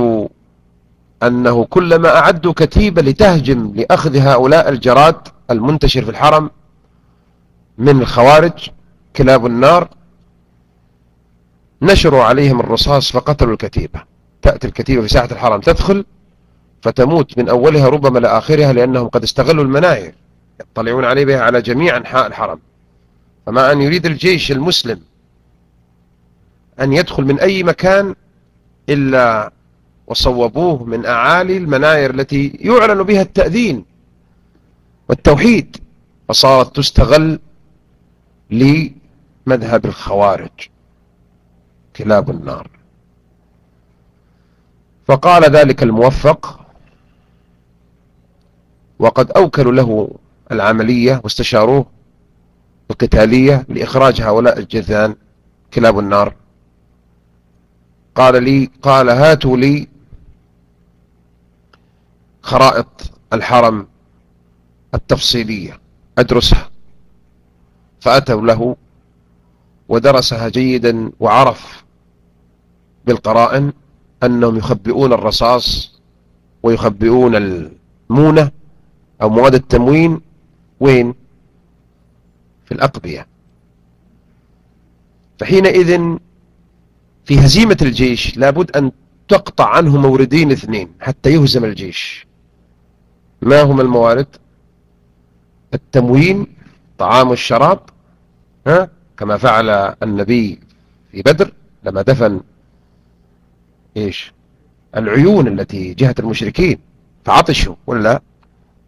أنه كلما أعدوا كتيبة لتهجم لأخذ هؤلاء الجراد المنتشر في الحرم من الخوارج كلاب النار نشروا عليهم الرصاص فقتلوا الكتيبة. تأتي الكتيبة في ساحة الحرم تدخل فتموت من أولها ربما لآخرها لأنهم قد استغلوا المناير يطلعون عليه بها على جميع أنحاء الحرم. فما أن يريد الجيش المسلم أن يدخل من أي مكان إلا وصوبوه من أعالي المناير التي يعلن بها التأذين والتوحيد فصارت تستغل لمذهب الخوارج. كلاب النار. فقال ذلك الموفق وقد أوكلوا له العملية واستشاروه القتالية لإخراج هؤلاء الجثان كلاب النار قال لي قال هاتوا لي خرائط الحرم التفصيلية أدرسها. فأتوا له ودرسها جيدا وعرف بالقرائن أنهم يخبئون الرصاص ويخبئون المونة أو مواد التموين. وين؟ في الأقبية. فحينئذ في هزيمة الجيش لابد أن تقطع عنه موردين اثنين حتى يهزم الجيش. ما هما الموارد؟ التموين طعام والشراب ها؟ كما فعل النبي في بدر لما دفن إيش؟ العيون التي جهة المشركين فعطشوا ولا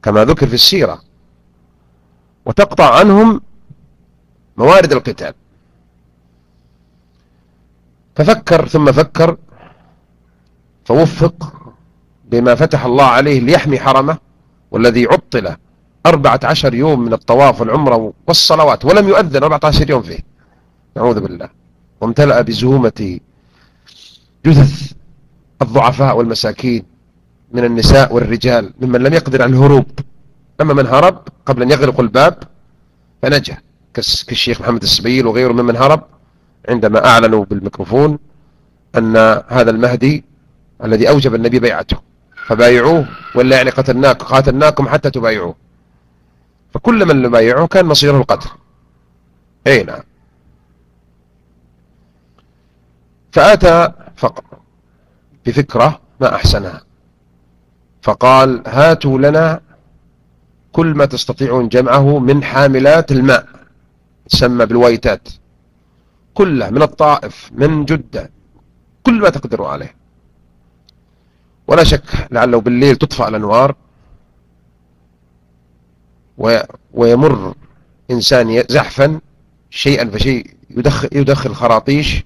كما ذكر في السيرة. وتقطع عنهم موارد القتال. ففكر ثم فكر فوفق بما فتح الله عليه ليحمي حرمه والذي عطل أربعة عشر يوم من الطواف والعمرة والصلوات ولم يؤذن أربعة عشر يوم فيه. نعوذ بالله. وامتلأ بزهومة جثث الضعفاء والمساكين من النساء والرجال ممن لم يقدر على الهروب. أما من هرب قبل أن يغلق الباب فنجا. كالشيخ محمد السبيل وغيره ممن هرب عندما أعلنوا بالميكروفون أن هذا المهدي الذي أوجب النبي بيعته فبايعوه ولا يعني قتلناك قاتلناكم حتى تبايعوه. فكل من بايعوه كان مصيره القتل. أي نعم. فأتى فقط بفكرة ما أحسنها. فقال هاتوا لنا كل ما تستطيعون جمعه من حاملات الماء. تسمى بالوايتات. كله من الطائف من جدة كل ما تقدروا عليه. ولا شك لعله بالليل تطفأ الأنوار ويمر إنسان زحفا شيئا فشيء يدخل, يدخل خراطيش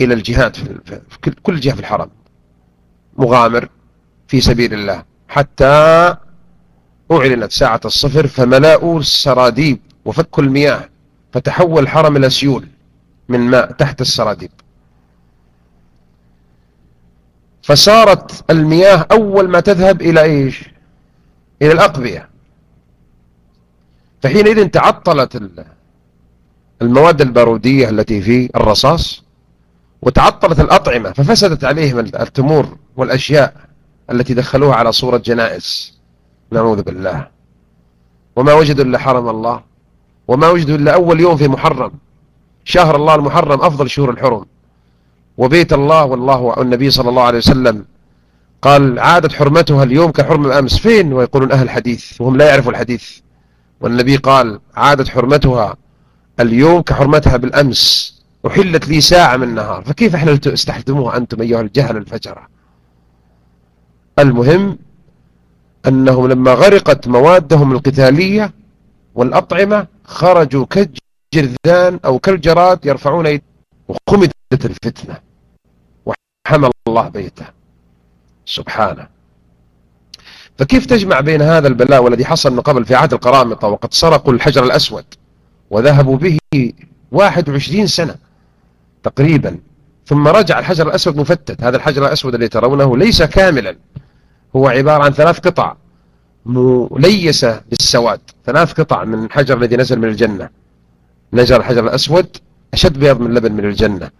إلى الجهات في كل جهة في الحرم. مغامر في سبيل الله. حتى أعلنت ساعة الصفر فملأوا السراديب وفكوا المياه فتحول الحرم إلى سيول. من ماء تحت السراديب. فصارت المياه أول ما تذهب إلى إيش؟ إلى الأقبية. فحينئذ تعطلت المواد البارودية التي في الرصاص وتعطلت الأطعمة ففسدت عليهم التمور والأشياء التي دخلوها على صورة جنائز. نعوذ بالله. وما وجدوا إلا حرم الله وما وجدوا إلا أول يوم في محرم. شهر الله المحرم أفضل شهور الحرم. وبيت الله والله والنبي صلى الله عليه وسلم قال عادت حرمتها اليوم كحرم الأمس. فين؟ ويقولون أهل الحديث وهم لا يعرفوا الحديث. والنبي قال عادت حرمتها اليوم كحرمتها بالأمس. أحلت لي ساعة من النهار. فكيف إحنا استحدموها أنتم أيها الجهل الفجرة المهم أنهم لما غرقت موادهم القتالية والأطعمة خرجوا كالجرذان أو كالجراد يرفعون وخمدت الفتنة. وحمل الله بيته. سبحانه. فكيف تجمع بين هذا البلاء والذي حصل من قبل في عهد القرامطة وقد سرقوا الحجر الأسود وذهبوا به 21 سنة تقريبا ثم رجع الحجر الأسود مفتت. هذا الحجر الأسود الذي ترونه ليس كاملا. هو عبارة عن ثلاث قطع مليسة بالسواد. ثلاث قطع من الحجر الذي نزل من الجنة. نزل الحجر الأسود أشد بيض من لبن من الجنة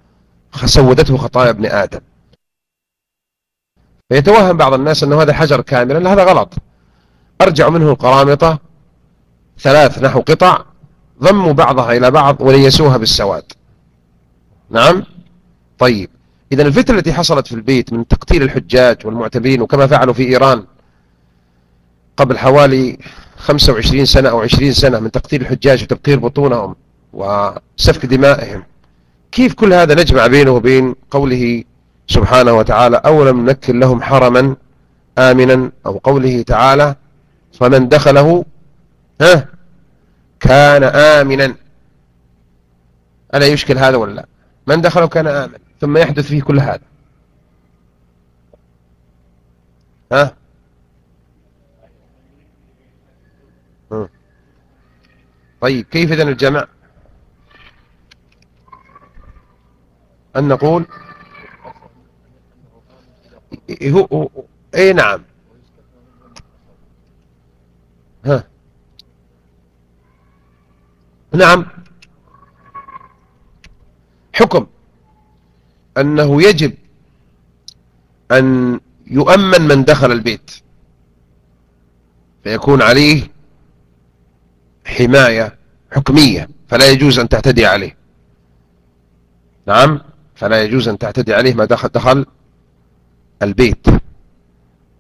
سودته خطايا ابن آدم. فيتوهم بعض الناس أنه هذا حجر كاملا هذا غلط. أرجع منه القرامطة ثلاث نحو قطع ضموا بعضها إلى بعض وليسوها بالسواد. نعم؟ طيب. إذا الفتنة التي حصلت في البيت من تقتيل الحجاج والمعتبرين وكما فعلوا في إيران قبل حوالي 25 سنة أو 20 سنة من تقتيل الحجاج وتبقير بطونهم وسفك دمائهم. كيف كل هذا نجمع بينه وبين قوله سبحانه وتعالى أولم نمكن لهم حرما آمنا أو قوله تعالى فمن دخله ها كان آمنا. ألا يشكل هذا ولا لا؟ من دخله كان آمن ثم يحدث فيه كل هذا. ها؟ طيب كيف إذن الجمع أن نقول هو اي نعم. ها. نعم. حكم أنه يجب أن يؤمن من دخل البيت فيكون عليه حماية حكمية فلا يجوز أن تعتدي عليه. نعم. فلا يجوز أن تعتدي عليه ما دخل, دخل البيت.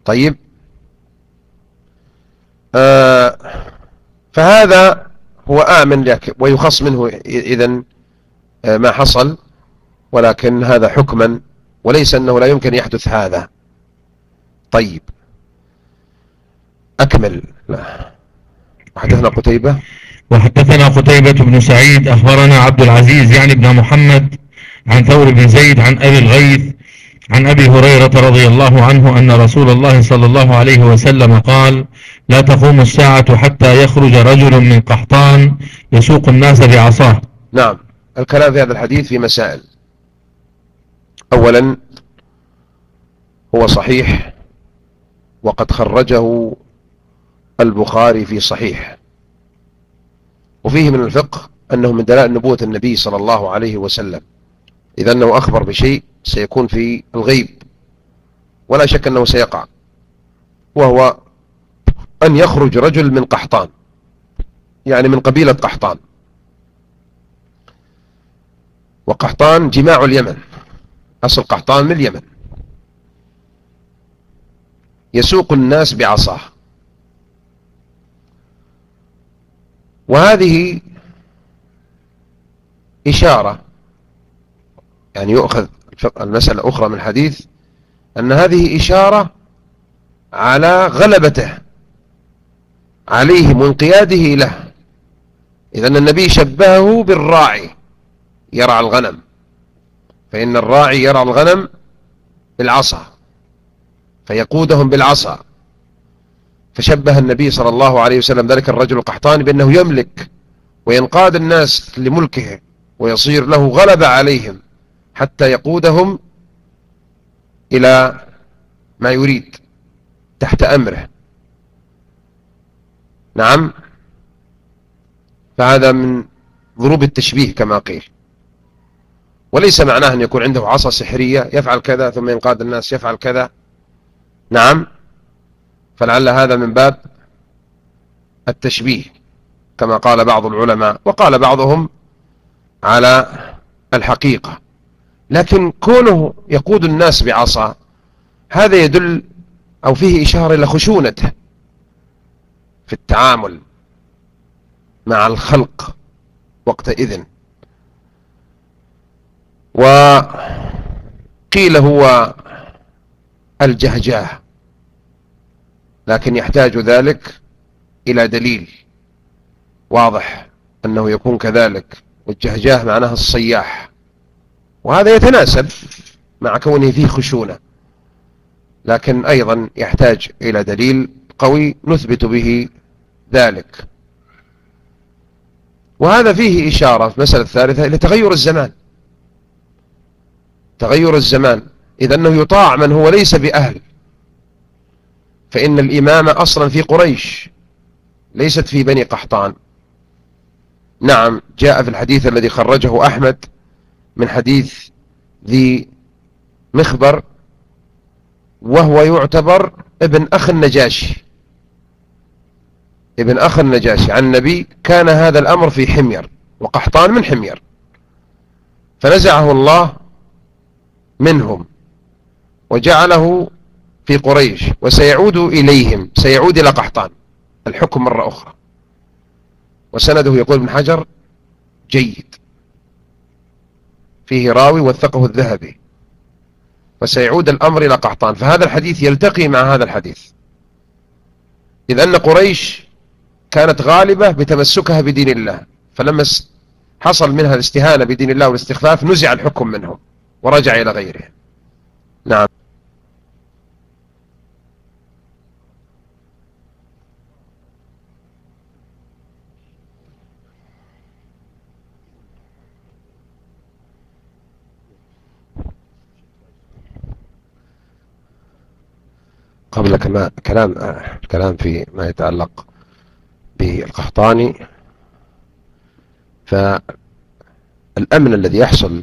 طيب. آه فهذا هو آمن لك ويخص منه إذن آه ما حصل ولكن هذا حكما وليس أنه لا يمكن يحدث هذا. طيب. أكمل. لا. وحدثنا قتيبة. وحدثنا قتيبة بن سعيد أخبرنا عبد العزيز يعني ابن محمد عن ثور بن زيد عن أبي الغيث عن أبي هريرة رضي الله عنه أن رسول الله صلى الله عليه وسلم قال لا تقوم الساعة حتى يخرج رجل من قحطان يسوق الناس بعصاه. نعم. الكلام في هذا الحديث في مسائل. أولا هو صحيح وقد خرجه البخاري في صحيح. وفيه من الفقه أنه من دلائل نبوة النبي صلى الله عليه وسلم. إذا أنه أخبر بشيء سيكون في الغيب ولا شك أنه سيقع وهو أن يخرج رجل من قحطان يعني من قبيلة قحطان. وقحطان جماع اليمن أصل قحطان من اليمن. يسوق الناس بعصاه. وهذه إشارة يعني يؤخذ المسألة أخرى من الحديث أن هذه إشارة على غلبته عليه وانقياده له. إذا النبي شبهه بالراعي يرعى الغنم فإن الراعي يرعى الغنم بالعصا فيقودهم بالعصا. فشبه النبي صلى الله عليه وسلم ذلك الرجل القحطاني بأنه يملك وينقاد الناس لملكه ويصير له غلبة عليهم. حتى يقودهم إلى ما يريد تحت أمره. نعم. فهذا من ضروب التشبيه كما قيل. وليس معناه أن يكون عنده عصا سحرية يفعل كذا ثم ينقاد الناس يفعل كذا. نعم. فلعل هذا من باب التشبيه كما قال بعض العلماء وقال بعضهم على الحقيقة. لكن كونه يقود الناس بعصا هذا يدل أو فيه إشارة إلى خشونته في التعامل مع الخلق وقتئذ وقيل هو الجهجاه لكن يحتاج ذلك إلى دليل واضح أنه يكون كذلك والجهجاه معناها الصياح. وهذا يتناسب مع كونه فيه خشونة لكن أيضا يحتاج إلى دليل قوي نثبت به ذلك. وهذا فيه إشارة في المسألة الثالثة إلى تغير الزمان. تغير الزمان إذا أنه يطاع من هو ليس بأهل. فإن الإمامة أصلا في قريش ليست في بني قحطان. نعم جاء في الحديث الذي خرجه أحمد من حديث ذي مخبر وهو يعتبر ابن أخ النجاشي. ابن أخ النجاشي عن النبي كان هذا الأمر في حمير وقحطان من حمير. فنزعه الله منهم وجعله في قريش وسيعود إليهم سيعود إلى قحطان. الحكم مرة أخرى. وسنده يقول ابن حجر جيد. فيه راوي وثقه الذهبي. وسيعود الأمر إلى قحطان. فهذا الحديث يلتقي مع هذا الحديث. إذ أن قريش كانت غالبة بتمسكها بدين الله. فلما حصل منها الاستهانة بدين الله والاستخفاف نزع الحكم منهم ورجع إلى غيره نعم قبل كما كلام كلام في ما يتعلق بالقحطاني. فالأمن الذي يحصل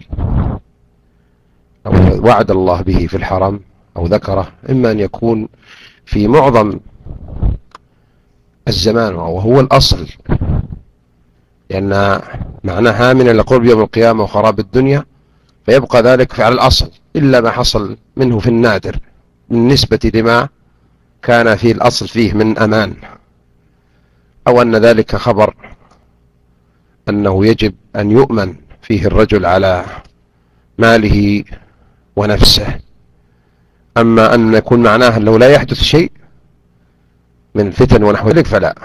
أو وعد الله به في الحرم أو ذكره إما أن يكون في معظم الزمان وهو الأصل لأن معناها من لقرب يوم القيامة وخراب الدنيا فيبقى ذلك فعل الأصل إلا ما حصل منه في النادر بالنسبة لما كان في الأصل فيه من أمان أو أن ذلك خبر أنه يجب أن يؤمن فيه الرجل على ماله ونفسه. أما أن يكون معناه أنه لا يحدث شيء من الفتن ونحو ذلك فلا.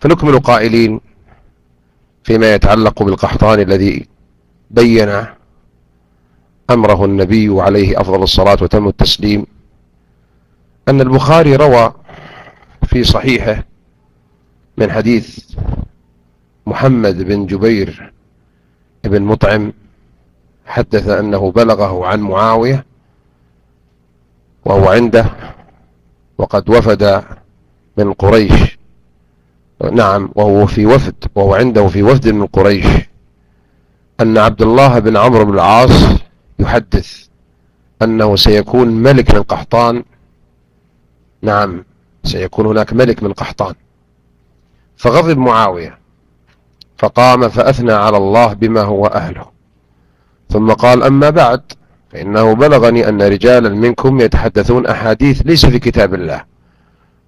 فنكمل قائلين فيما يتعلق بالقحطان الذي بين أمره النبي عليه أفضل الصلاة وتم التسليم. أن البخاري روى في صحيحه من حديث محمد بن جبير بن مطعم حدث أنه بلغه عن معاوية وهو عنده وقد وفد من قريش. نعم وهو في وفد وهو عنده في وفد من قريش. أن عبد الله بن عمرو بن العاص يحدث أنه سيكون ملك من قحطان نعم سيكون هناك ملك من قحطان. فغضب معاوية فقام فأثنى على الله بما هو أهله. ثم قال أما بعد فإنه بلغني أن رجالا منكم يتحدثون أحاديث ليس في كتاب الله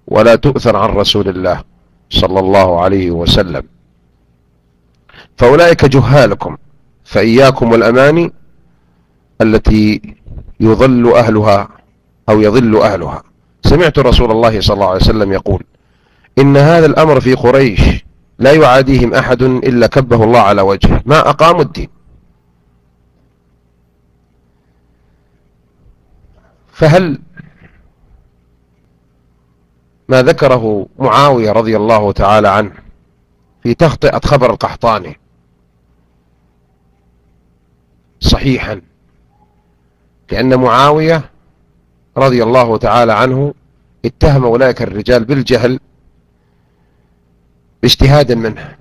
ولا تؤثر عن رسول الله صلى الله عليه وسلم. فأولئك جهالكم فإياكم والأماني التي يظل أهلها أو يظل أهلها. سمعت رسول الله صلى الله عليه وسلم يقول إن هذا الأمر في قريش لا يعاديهم أحد إلا كبه الله على وجهه. ما أقاموا الدين. فهل ما ذكره معاوية رضي الله تعالى عنه في تخطئة خبر القحطاني صحيحا لأن معاوية رضي الله تعالى عنه اتهم أولئك الرجال بالجهل اجتهادا منه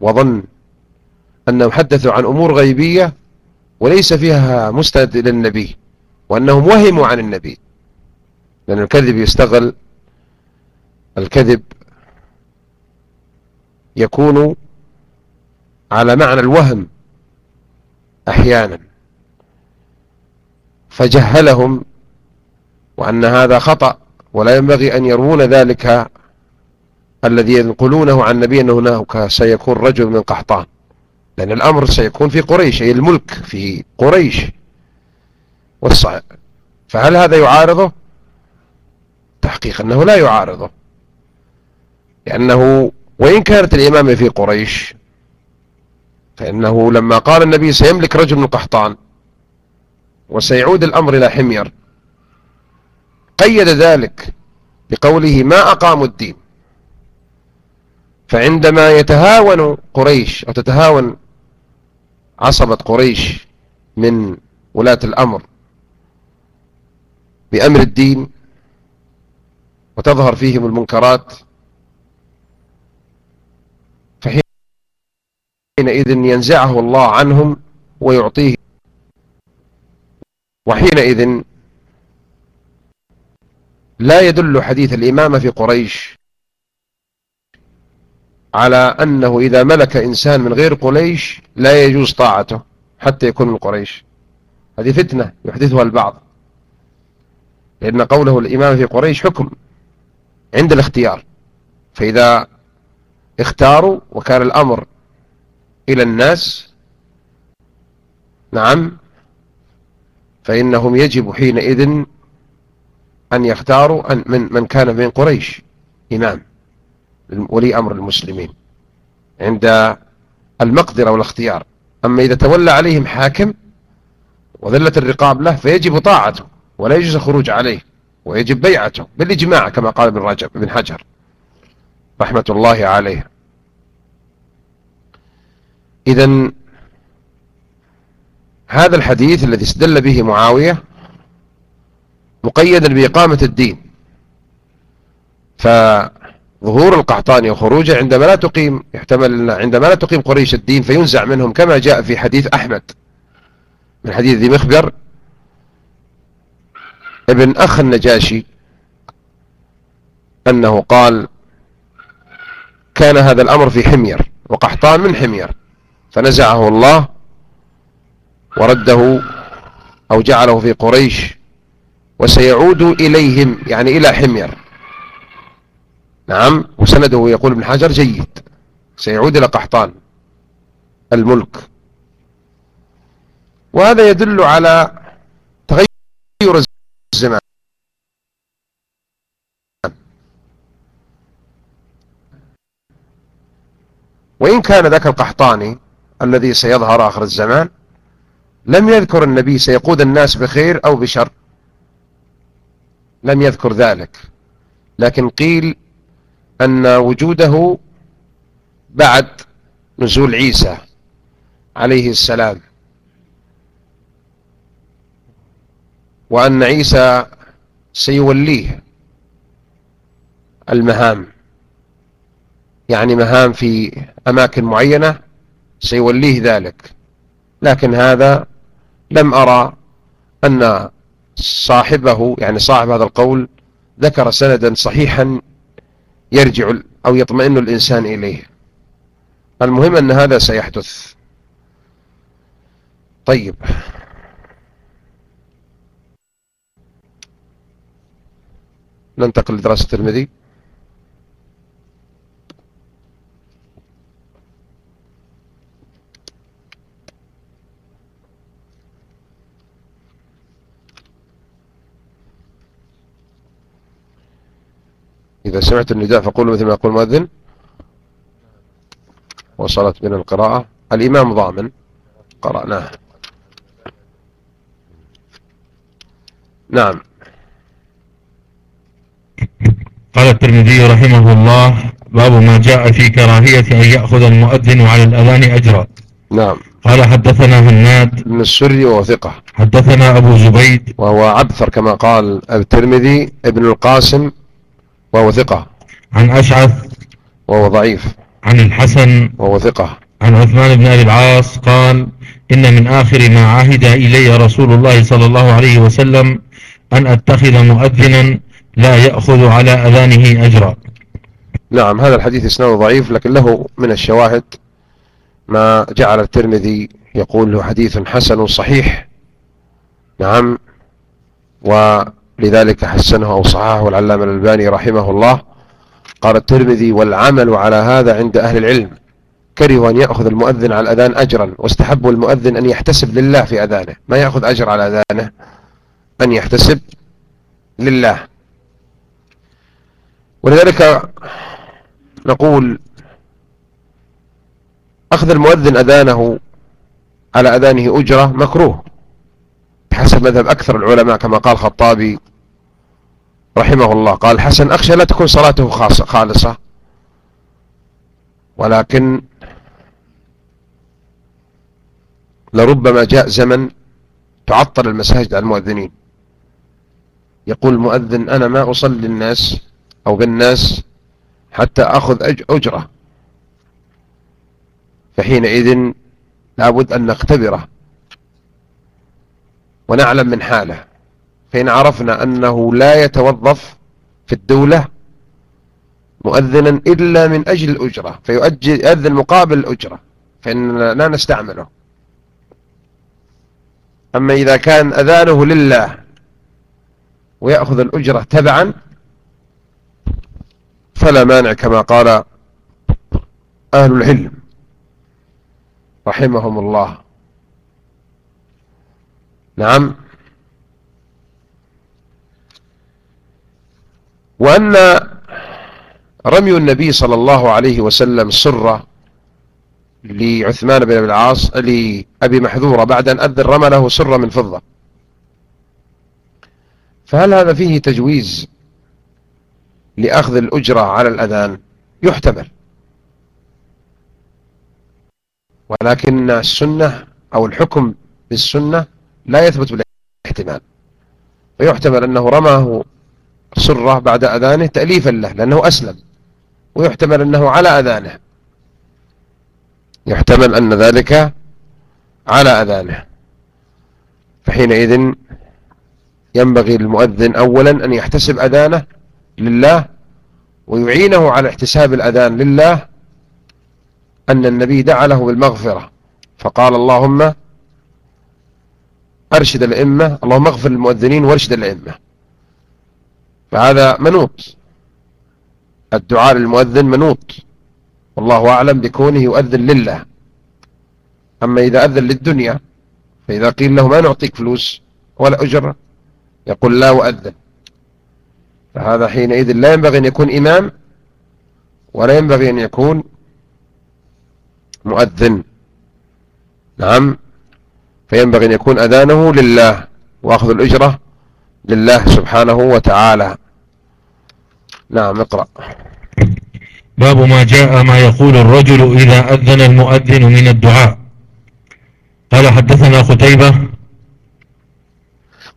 وظن أنهم حدثوا عن أمور غيبية وليس فيها مستند إلى النبي وأنهم وهموا عن النبي. لأن الكذب يستغل الكذب يكون على معنى الوهم أحيانا. فجهلهم وأن هذا خطأ ولا ينبغي أن يروون ذلك الذي ينقلونه عن النبي أنه هناك سيكون رجل من قحطان. لأن الأمر سيكون في قريش أي الملك في قريش والصحيح فهل هذا يعارضه؟ تحقيق أنه لا يعارضه. لأنه وإن كانت الإمامة في قريش فإنه لما قال النبي سيملك رجل من قحطان وسيعود الأمر إلى حمير قيد ذلك بقوله ما أقاموا الدين. فعندما يتهاون قريش أو تتهاون عصبة قريش من ولاة الأمر بأمر الدين وتظهر فيهم المنكرات فحينئذ ينزعه الله عنهم ويعطيه وحينئذ لا يدل حديث الإمامة في قريش على أنه إذا ملك إنسان من غير قريش لا يجوز طاعته حتى يكون من قريش. هذه فتنة يحدثها البعض. لأن قوله الإمام في قريش حكم عند الاختيار. فإذا اختاروا وكان الأمر إلى الناس نعم فإنهم يجب حينئذ أن يختاروا أن من, من كان من قريش. إمام. ولي أمر المسلمين. عند المقدرة والاختيار. أما إذا تولى عليهم حاكم وذلت الرقاب له فيجب طاعته ولا يجوز الخروج عليه ويجب بيعته بالإجماع كما قال ابن رجب ابن حجر رحمة الله عليه. إذا هذا الحديث الذي استدل به معاوية مقيدا بإقامة الدين. فظهور القحطاني وخروجه عندما لا تقيم يحتمل عندما لا تقيم قريش الدين فينزع منهم كما جاء في حديث أحمد من حديث ذي مخبر ابن أخ النجاشي أنه قال كان هذا الأمر في حمير وقحطان من حمير فنزعه الله ورده أو جعله في قريش وسيعود إليهم يعني إلى حمير. نعم وسنده يقول ابن حجر جيد. سيعود إلى قحطان الملك. وهذا يدل على تغير الزمان. وإن كان ذاك القحطاني الذي سيظهر آخر الزمان لم يذكر النبي سيقود الناس بخير أو بشر. لم يذكر ذلك. لكن قيل أن وجوده بعد نزول عيسى عليه السلام. وأن عيسى سيوليه المهام. يعني مهام في أماكن معينة سيوليه ذلك. لكن هذا لم أرى أن صاحبه يعني صاحب هذا القول ذكر سندا صحيحا يرجع أو يطمئن الإنسان إليه. المهم أن هذا سيحدث. طيب. ننتقل لدراسة الترمذي. إذا سمعت النداء فقولوا مثل ما يقول المؤذن. وصلت من القراءة. الإمام ضامن. قرأناه نعم. قال الترمذي رحمه الله باب ما جاء في كراهية أن يأخذ المؤذن على الأذان أجرا. نعم. قال حدثنا هناد. بن السري وهو ثقة. حدثنا أبو زبيد. وهو عبثر كما قال الترمذي. ابن القاسم وهو ثقة. عن أشعث. وهو ضعيف. عن الحسن. وهو ثقة. عن عثمان بن أبي العاص قال إن من آخر ما عهد إلي رسول الله صلى الله عليه وسلم أن أتخذ مؤذنا لا يأخذ على أذانه أجرا. نعم هذا الحديث إسناده ضعيف لكن له من الشواهد ما جعل الترمذي يقول له حديث حسن صحيح. نعم. ولذلك حسنه أو صححه العلامة الألباني رحمه الله. قال الترمذي والعمل على هذا عند أهل العلم كرهوا أن يأخذ المؤذن على الأذان أجرا واستحبوا المؤذن أن يحتسب لله في أذانه. ما يأخذ أجر على أذانه؟ أن يحتسب لله. ولذلك نقول أخذ المؤذن أذانه على أذانه أجرة مكروه. بحسب مذهب أكثر العلماء كما قال خطابي رحمه الله. قال حسن أخشى لا تكون صلاته خالصة ولكن لربما جاء زمن تعطل المساجد على المؤذنين. يقول المؤذن أنا ما أصلي الناس أو بالناس حتى أخذ أجرة فحينئذ لابد أن نختبره. ونعلم من حاله. فإن عرفنا أنه لا يتوظف في الدولة مؤذنا إلا من أجل الأجرة فيؤذن مقابل الأجرة فإن لا نستعمله. أما إذا كان أذانه لله ويأخذ الأجرة تبعا فلا مانع كما قال أهل العلم رحمهم الله. نعم. وأن رمي النبي صلى الله عليه وسلم سرة لعثمان بن العاص لأبي محذورة بعد أن أذن رمى له سرة من فضة. فهل هذا فيه تجويز لأخذ الأجرة على الأذان؟ يحتمل. ولكن السنة أو الحكم بالسنة لا يثبت بالاحتمال. ويحتمل أنه رماه سرة بعد أذانه تأليفا له لأنه أسلم. ويحتمل أنه على أذانه. يحتمل أن ذلك على أذانه. فحينئذ ينبغي للمؤذن أولا أن يحتسب أذانه لله ويعينه على احتساب الأذان لله أن النبي دعا له بالمغفرة. فقال اللهم أرشد الأئمة اللهم اغفر للمؤذنين وارشد الأئمة. فهذا منوط. الدعاء للمؤذن منوط. والله أعلم بكونه يؤذن لله. أما إذا أذن للدنيا فإذا قيل له ما نعطيك فلوس ولا أجرة يقول لا أؤذن فهذا حينئذ لا ينبغي أن يكون إمام ولا ينبغي أن يكون مؤذن. نعم. فينبغي أن يكون أذانه لله وأخذ الأجرة لله سبحانه وتعالى. نعم اقرأ. باب ما جاء ما يقول الرجل إذا أذن المؤذن من الدعاء. قال حدثنا قتيبة.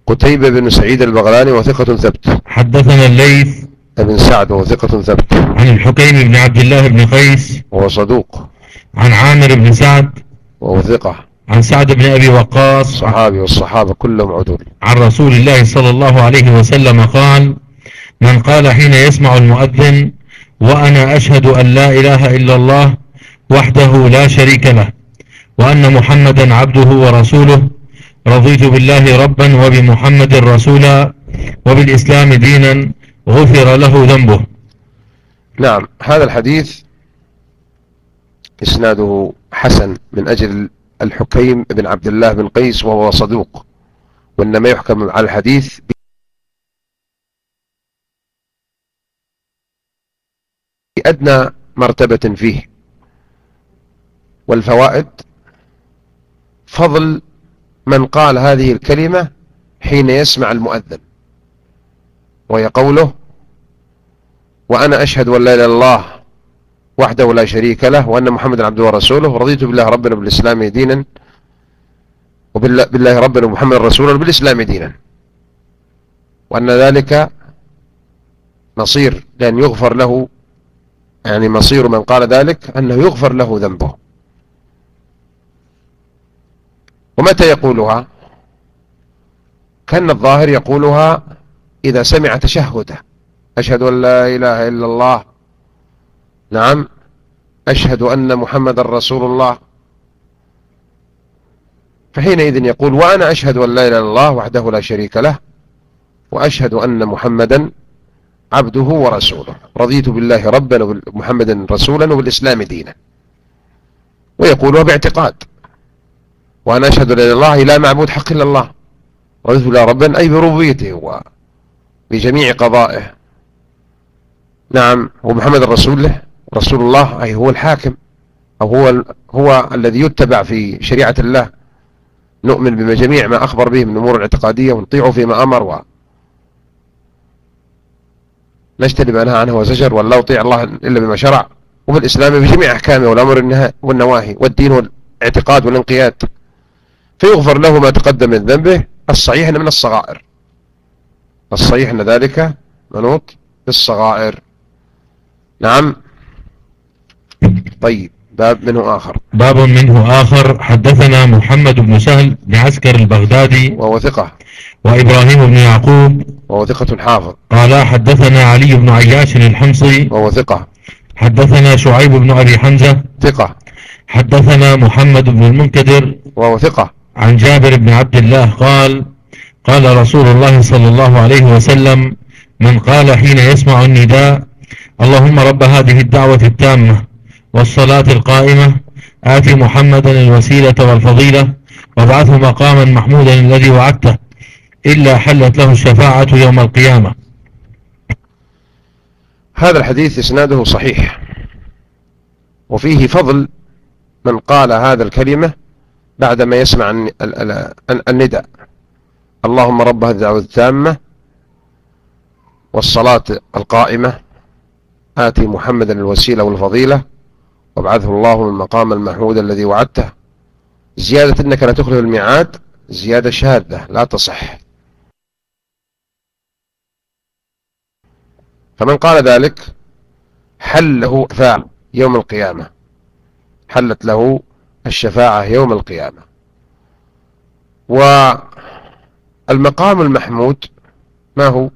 قتيبة بن سعيد البغلاني وثقة ثبت. حدثنا الليث. بن سعد وثقة ثبت. عن الحكيم بن عبد الله بن قيس. وهو صدوق. عن عامر بن سعد. وهو ثقة. عن سعد بن أبي وقاص صحابي والصحابة كلهم عدول. عن رسول الله صلى الله عليه وسلم قال من قال حين يسمع المؤذن وأنا أشهد أن لا إله إلا الله وحده لا شريك له وأن محمدا عبده ورسوله رضيت بالله ربا وبمحمد رسولا وبالإسلام دينا غفر له ذنبه. نعم هذا الحديث إسناده حسن من أجل الحكيم بن عبد الله بن قيس وهو صدوق وإنما يحكم على الحديث بأدنى مرتبة فيه. والفوائد فضل من قال هذه الكلمة حين يسمع المؤذن وهي قوله وأنا أشهد أن لا إله إلا الله وحده لا شريك له وأن محمد عبده ورسوله. رضيت بالله ربنا بالإسلام دينا وبالله ربنا ومحمد رسولا بالإسلام دينا. وأن ذلك مصير لأن يغفر له يعني مصير من قال ذلك أنه يغفر له ذنبه. ومتى يقولها؟ كان الظاهر يقولها إذا سمع تشهده. أشهد أن لا إله إلا الله نعم. أشهد أن محمد رسول الله. فحينئذ يقول وأنا أشهد أن لا إله إلا الله وحده لا شريك له وأشهد أن محمدا عبده ورسوله. رضيت بالله ربا ومحمدا رسولا وبالإسلام دينا. ويقولها باعتقاد وأنا أشهد أن الله لا معبود حق إلا الله. رضيت بالله ربا أي بربوبيته وبجميع قضائه. نعم ومحمد الرسول له رسول الله أي هو الحاكم أو هو, هو الذي يتبع في شريعة الله. نؤمن بجميع ما أخبر به من أمور الاعتقادية ونطيعه فيما أمر و نجتنب ما نهى عنه وزجر ولا يطيع الله إلا بما شرع. وفي الإسلام بجميع أحكامه والأمر والنواهي والدين والاعتقاد والانقياد. فيغفر له ما تقدم من ذنبه الصحيح أن من الصغائر. الصحيح أن ذلك منوط بالصغائر. نعم. طيب باب منه آخر. باب منه آخر حدثنا محمد بن سهل بن عسكر البغدادي وهو ثقة. وإبراهيم بن يعقوب وهو ثقة حافظ. قال حدثنا علي بن عياش الحمصي وهو ثقة. حدثنا شعيب بن أبي حمزة ثقة. حدثنا محمد بن المنكدر وهو ثقة. عن جابر بن عبد الله قال قال رسول الله صلى الله عليه وسلم من قال حين يسمع النداء اللهم رب هذه الدعوة التامة والصلاة القائمة آت محمدا الوسيلة والفضيلة وابعثه مقاما محمودا الذي وعدته إلا حلت له الشفاعة يوم القيامة. هذا الحديث إسناده صحيح. وفيه فضل من قال هذا الكلمة بعدما يسمع النداء. اللهم رب هذه الدعوة التامة والصلاة القائمة آتي محمدا الوسيلة والفضيلة وابعثه الله من المقام المحمود الذي وعدته. زيادة إنك لا تخلف الميعاد زيادة شاذة لا تصح. فمن قال ذلك حل له فاعل يوم القيامة. حلت له الشفاعة يوم القيامة. والمقام المحمود ما هو؟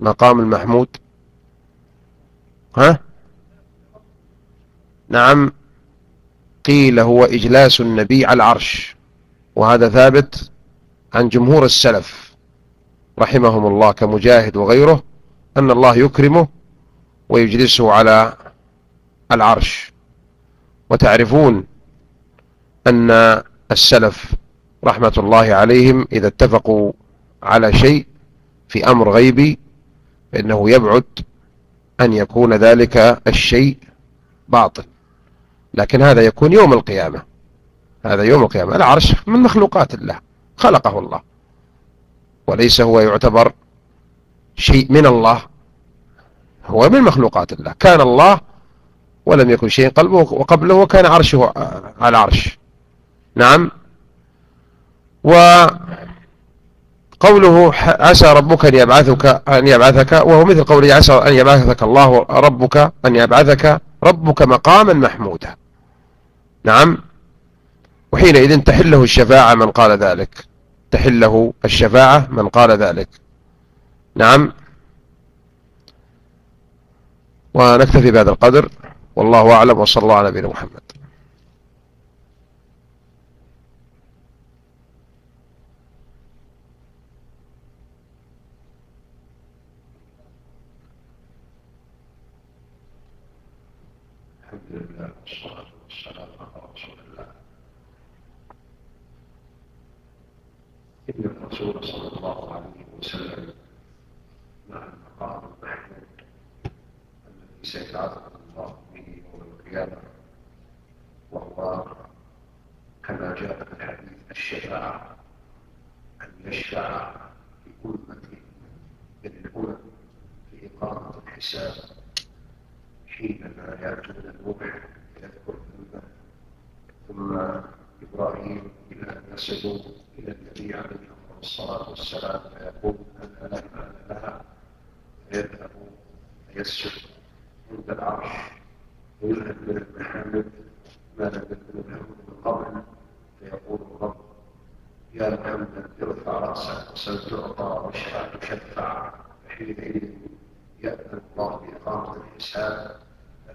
مقام المحمود ها؟ نعم. قيل هو إجلاس النبي على العرش. وهذا ثابت عن جمهور السلف رحمهم الله كمجاهد وغيره أن الله يكرمه ويجلسه على العرش. وتعرفون أن السلف رحمة الله عليهم إذا اتفقوا على شيء في أمر غيبي فإنه يبعد أن يكون ذلك الشيء باطل. لكن هذا يكون يوم القيامة. هذا يوم القيامة. العرش من مخلوقات الله. خلقه الله. وليس هو يعتبر شيء من الله. هو من مخلوقات الله. كان الله ولم يكن شيء قلبه وقبله وكان عرشه على العرش نعم. و قوله عسى ربك أن يبعثك أن يبعثك وهو مثل قوله عسى أن يبعثك الله ربك أن يبعثك ربك مقاما محمودا. نعم. وحينئذ تحله الشفاعة من قال ذلك. تحله الشفاعة من قال ذلك. نعم. ونكتفي بهذا القدر. والله أعلم وصلى الله على نبينا محمد. الحمد لله والصلاة والسلام على رسول الله إن الرسول صلى الله عليه وسلم مع المقام سيبعثه الله به يوم القيامة وهو كما جاء في الحديث الشفاعة أن يشفع في أمته للأمم في إقامة الحساب حينما يأتون نوح يذكر ذنبه ثم إبراهيم إلى أن يصلوا إلى النبي عليه الصلاة والسلام فيقول أنا لا مال لها فيذهب فيسجد عند العرش ويذهب من المحامد ما لم يكن له من قبل فيقول الرب يا محمد ارفع رأسك وسل تعطى واشفع تشفع فحينئذ يأذن الله بإقامة الحساب.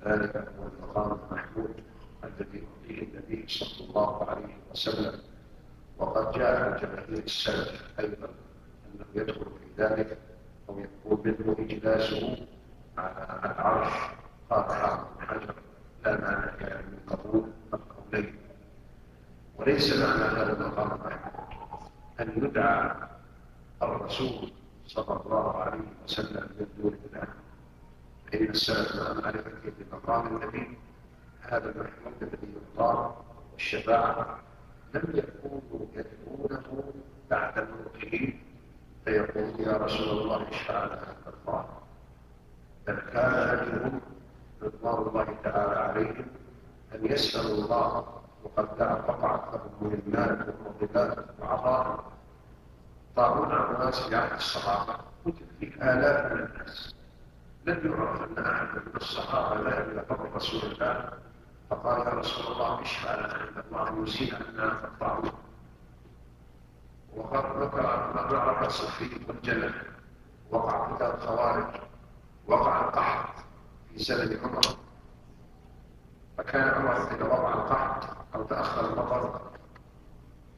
فذلك هو المقام المحمود الذي يؤتيه النبي صلى الله عليه وسلم وقد جاء عن جماهير السلف أيضا انه يدخل في ذلك أو يكون منه اجلاسه على العرش قال حافظ بن حجر لا مانع من قبول القولين وليس معنى هذا المقام محمود أن يدعى الرسول صلى الله عليه وسلم من دون الله. فان السلف مع معرفته بمقام النبي. هذا المحمود الذي يعطى والشفاعة لم يكونوا يدعونه بعد موته. فيقول يا رسول الله اشفع لنا الله بل كان اجرهم رضوان الله تعالى عليهم أن يسالوا الله وقد قطعت لهم من المال والمرضات وعطاء طاعون عباس في عهد الصحابة. كتب فيه الاف من الناس. لم يعرف أن أحد من الصحابة ذهب إلى قبر رسول الله. فقال يا رسول الله اشفع لنا عند الله يزيل عنا الطاعون وقد ذكر عرف الصفي والجنة وقع قتال الخوارج. وقع القحط في زمن عمر. فكان عمر إذا وقع القحط أو تأخر المطر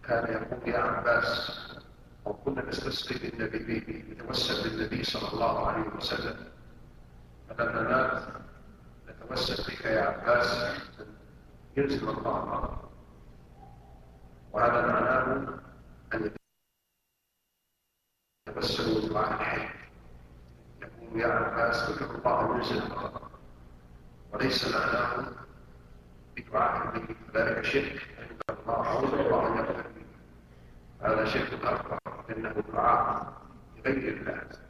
كان يقول يا عباس أو كنا نستسقي بالنبي نتوسل بالنبي صلى الله عليه وسلم. فلما مات نتوسل بك يا عباس. يلزم الله. الامر وهذا معناه أن يتوسلوا بدعاء الحي يقول يا عباس ادعو الله ينزل الامر وليس معناه بدعاء النبي ذلك شرك. عند الله أو الله ان يغفر هذا شرك أكبر. إنه دعاء لغير الله.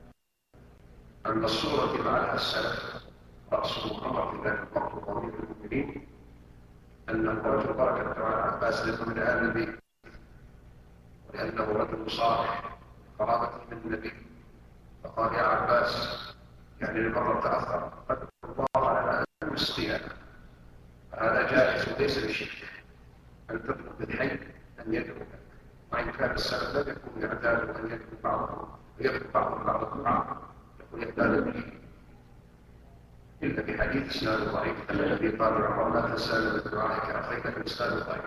اما الصورة مع السلف راسه أمر في ذلك الوقت ضمير المؤمنين أن الرجل بركة تعالى عباس لأنه من آل النبي ولأنه رجل صالح قرابته من النبي. فقال يا عباس يعني المرة تأخر قد الله على أن نسقيها فهذا جائز وليس بشرك. أن تطلب بالحي أن يدعو وإن كان السلف لم يكن يعتاد أن يدعو بعضهم ويدعو بعضهم بعض الدعاء به إلا بحديث إسناد ضعيف الذي قال عمر لا تسأل بدعائك أخيك بإسناد ضعيف.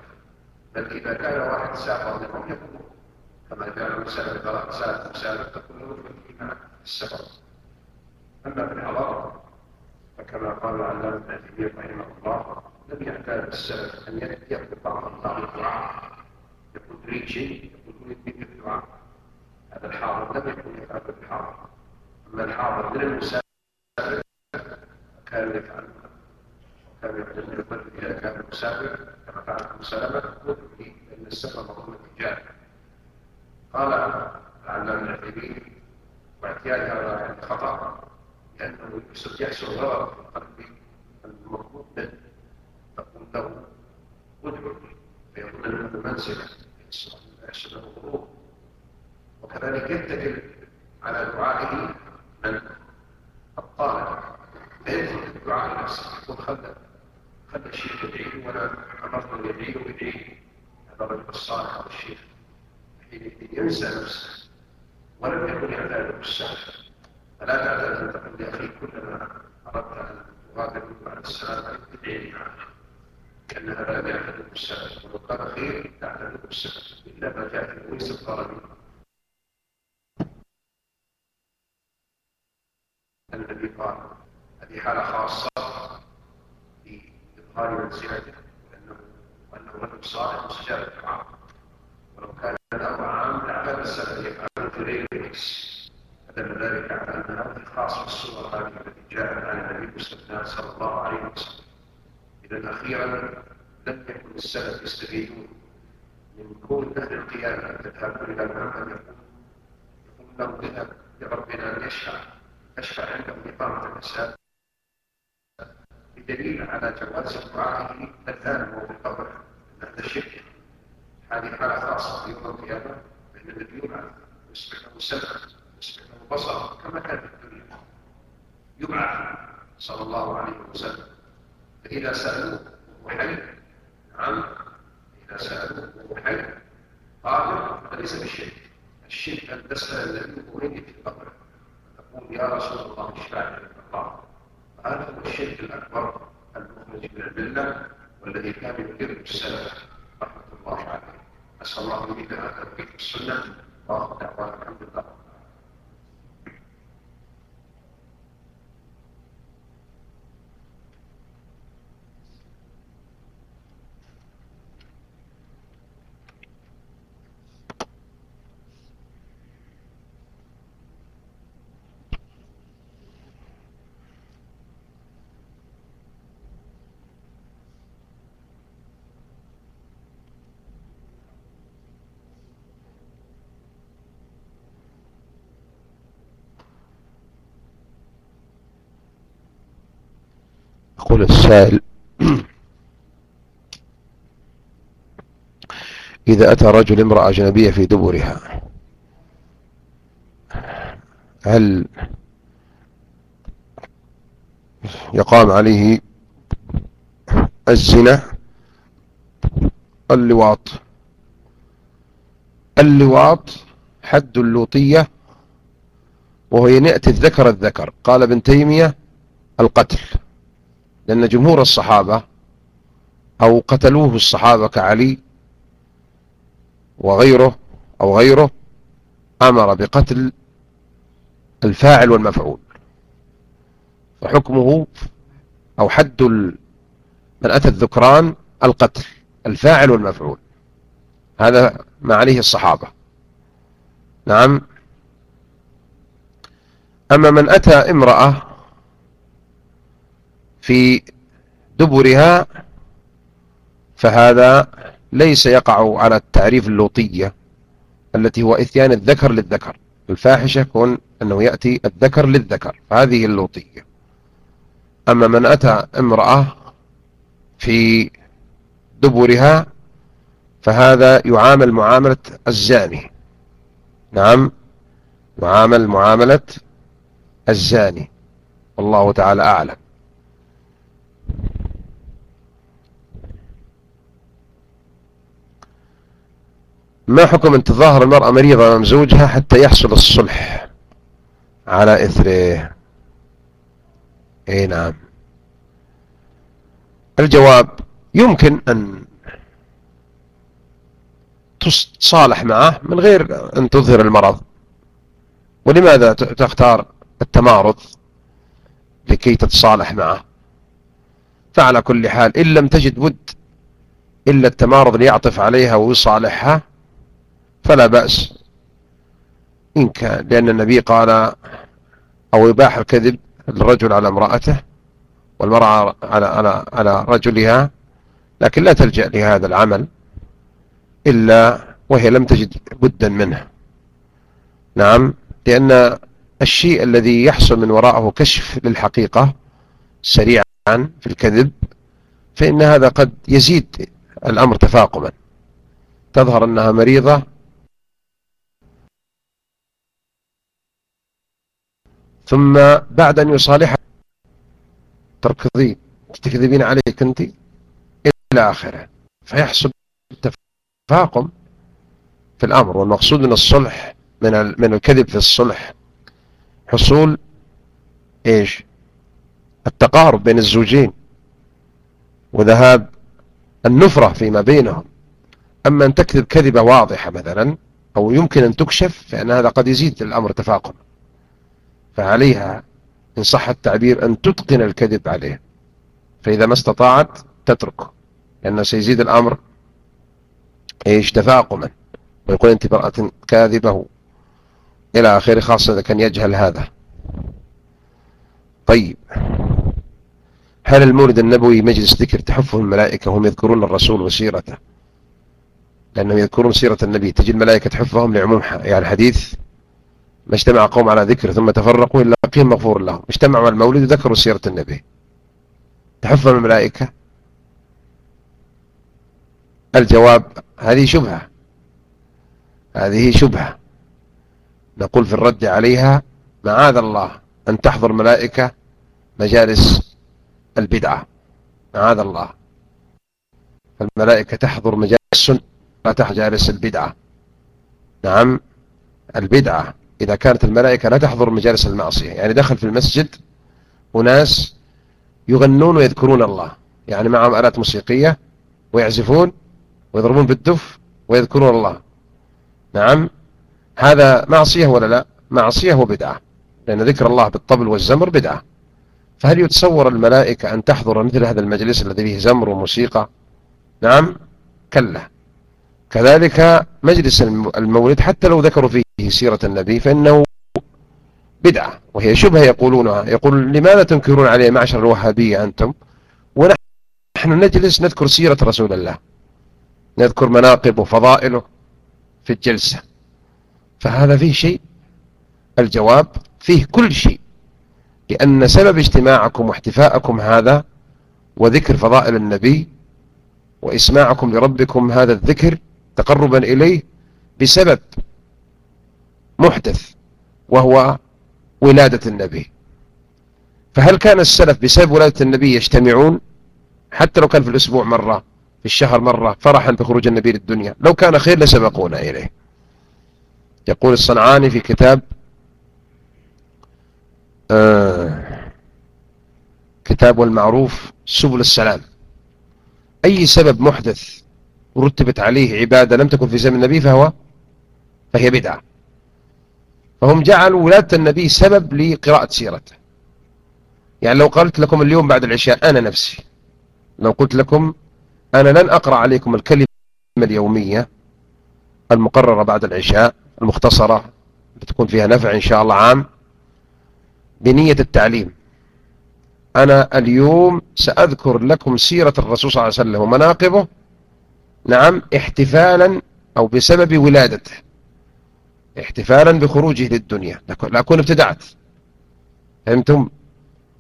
بل إذا كان واحد سافر لهم يقول كما كان مسألة قراءة سالم مسألة تقول الإيمان السفر أما في الحضارة فكما قال العلامة ابن رحمه الله لم يعتاد السلف أن يأخذ بعض الله الدعاء يقول تريد شيء يقول تريد الدعاء هذا الحاضر لم يكن يفعل الحاضر أما الحاضر من المسافر كان يفعل كان يعتزل البر اذا كان مسافر كما فعل ابن سلمه به ان السفر مظنه الجاه قال العلامة العثيمين واعتياد هذا يعني خطا لأنه يحصل غرض في القلب المطلوب منه تقول له أدعو فيقول له منزلة يحصل له غرور. وكذلك يتكل على دعائه من الطالب فيدخل الدعاء لنفسه يقول خلى خلى الشيخ يدعي ولا امرته يدعي ويدعي هذا الرجل الصالح أو الشيخ. ينسى نفسه. ولم يكن يعتاد بالسهل فلا تعتاد أن تقول لاخيك كلما أردت أن تغادر بعد السلام عليك ادعي معك. لأن هذا لا يعتاد ولو قال خير تعتاد بالسهل الا ما جاء في ليس الضرر الذي قال هذه حالة خاصة في إظهار منزلته وأنه وأنه رجل صالح مستجاب الدعاء ولو كان له عام لاعتاد السلف يفعل في غير العكس فدل ذلك على أن هذه خاصة الصور هذه التي جاءت عن النبي صلى الله عليه وسلم إذا أخيرا لم يكن السلف يستفيدون من كون أهل القيادة تذهبون إلى محمد يقول يقول له اذهب لربنا أن يشفع عنده إقامة المساجد بدليل على جواز دعائه الآن وهو في القبر هذا الشرك هذه حالة خاصة في يوم القيامة. بين يبعث يصبح له سمع يصبح له بصر كما كان في الدنيا. يبعث صلى الله عليه وسلم. فإذا سألوه وهو حي نعم. إذا سألوه وهو حي قال فليس بالشرك الشرك أن تسأل الذي هو في القبر. تقول يا رسول الله لي الله هذا هو الشرك الأكبر المخرج من الملة والذي كان يدرك السلف رحمة الله عليه. أسأل الله أن يميتنا توفيق السنة. وآخر دعوانا الحمد لله. يقول السائل إذا أتى رجل امرأة أجنبية في دبرها هل يقام عليه الزنا اللواط؟ اللواط حد اللوطية وهو ينأتي الذكر الذكر قال ابن تيمية القتل. لأن جمهور الصحابة أو قتلوه الصحابة كعلي وغيره أو غيره أمر بقتل الفاعل والمفعول. فحكمه أو حد من أتى الذكران القتل الفاعل والمفعول. هذا ما عليه الصحابة. نعم. أما من أتى امرأة في دبرها فهذا ليس يقع على التعريف اللوطية التي هو إثيان الذكر للذكر. الفاحشة كون أنه يأتي الذكر للذكر هذه اللوطية. أما من أتى امرأة في دبرها فهذا يعامل معاملة الزاني. نعم يعامل معاملة الزاني. والله تعالى أعلم. ما حكم انتظار المرأة مريضة أمام زوجها حتى يحصل الصلح على إثره؟ إي نعم. الجواب يمكن أن تصالح معه من غير أن تظهر المرض. ولماذا تختار التمارض لكي تتصالح معه؟ فعلى كل حال إن لم تجد بد إلا التمارض ليعطف عليها ويصالحها فلا بأس. إن كان لأن النبي قال أو يباح الكذب الرجل على امرأته والمرأة على, على, على رجلها لكن لا تلجأ لهذا العمل إلا وهي لم تجد بدا منه. نعم لأن الشيء الذي يحصل من وراءه كشف للحقيقة سريعا في الكذب فإن هذا قد يزيد الأمر تفاقما. تظهر أنها مريضة. ثم بعد أن يصالحها تركضين تكذبين عليك أنت إلى آخره. فيحصل تفاقم في الأمر والمقصود من الصلح من من الكذب في الصلح حصول إيش؟ التقارب بين الزوجين وذهاب النفرة فيما بينهم. أما أن تكذب كذبة واضحة مثلا أو يمكن أن تكشف فإن هذا قد يزيد الأمر تفاقم فعليها إن صح التعبير أن تتقن الكذب عليه. فإذا ما استطاعت تترك لأنه سيزيد الأمر إيش تفاقما. ويقول أنت امرأة كاذبة إلى آخره خاصة إذا كان يجهل هذا. طيب. هل المولد النبوي مجلس ذكر تحفه الملائكة وهم يذكرون الرسول وسيرته؟ لأنهم يذكرون سيرة النبي تجي الملائكة تحفهم لعموم يعني حديث ما اجتمع قوم على ذكر ثم تفرقوا إلا قيم مغفور لهم. اجتمعوا على المولد وذكروا سيرة النبي. تحفهم الملائكة. الجواب هذه شبهة. هذه شبهة. نقول في الرد عليها معاذ الله أن تحضر ملائكة مجالس البدعة. معاذ الله. الملائكة تحضر مجالس لا تحضر مجالس البدعة. نعم البدعة. إذا كانت الملائكة لا تحضر مجالس المعصية يعني دخل في المسجد وناس يغنون ويذكرون الله. يعني معهم آلات موسيقية ويعزفون ويضربون بالدف ويذكرون الله. نعم هذا معصية ولا لا؟ معصية وبدعة. لأن ذكر الله بالطبل والزمر بدعة. فهل يتصور الملائكة أن تحضر مثل هذا المجلس الذي فيه زمر وموسيقى؟ نعم كلا. كذلك مجلس المولد حتى لو ذكروا فيه سيرة النبي فإنه بدعة وهي شبهة يقولونها. يقول لماذا تنكرون عليه معشر الوهابية أنتم؟ ونحن نجلس نذكر سيرة رسول الله. نذكر مناقب وفضائله في الجلسة. فهذا فيه شيء. الجواب فيه كل شيء. لأن سبب اجتماعكم واحتفاءكم هذا وذكر فضائل النبي وإسماعكم لربكم هذا الذكر تقربا إليه بسبب محدث وهو ولادة النبي. فهل كان السلف بسبب ولادة النبي يجتمعون؟ حتى لو كان في الأسبوع مرة في الشهر مرة فرحا بخروج النبي للدنيا. لو كان خير لسبقونا إليه. يقول الصنعاني في كتاب آه. كتاب المعروف سبل السلام. أي سبب محدث رتبت عليه عبادة لم تكن في زمن النبي فهو فهي بدعة. فهم جعلوا ولادة النبي سبب لقراءة سيرته. يعني لو قلت لكم اليوم بعد العشاء أنا نفسي لو قلت لكم أنا لن أقرأ عليكم الكلمة اليومية المقررة بعد العشاء المختصرة بتكون فيها نفع إن شاء الله عام بنية التعليم. أنا اليوم سأذكر لكم سيرة الرسول صلى الله عليه وسلم ومناقبه نعم احتفالا أو بسبب ولادته. احتفالا بخروجه للدنيا. لأكون ابتدعت. فهمتم؟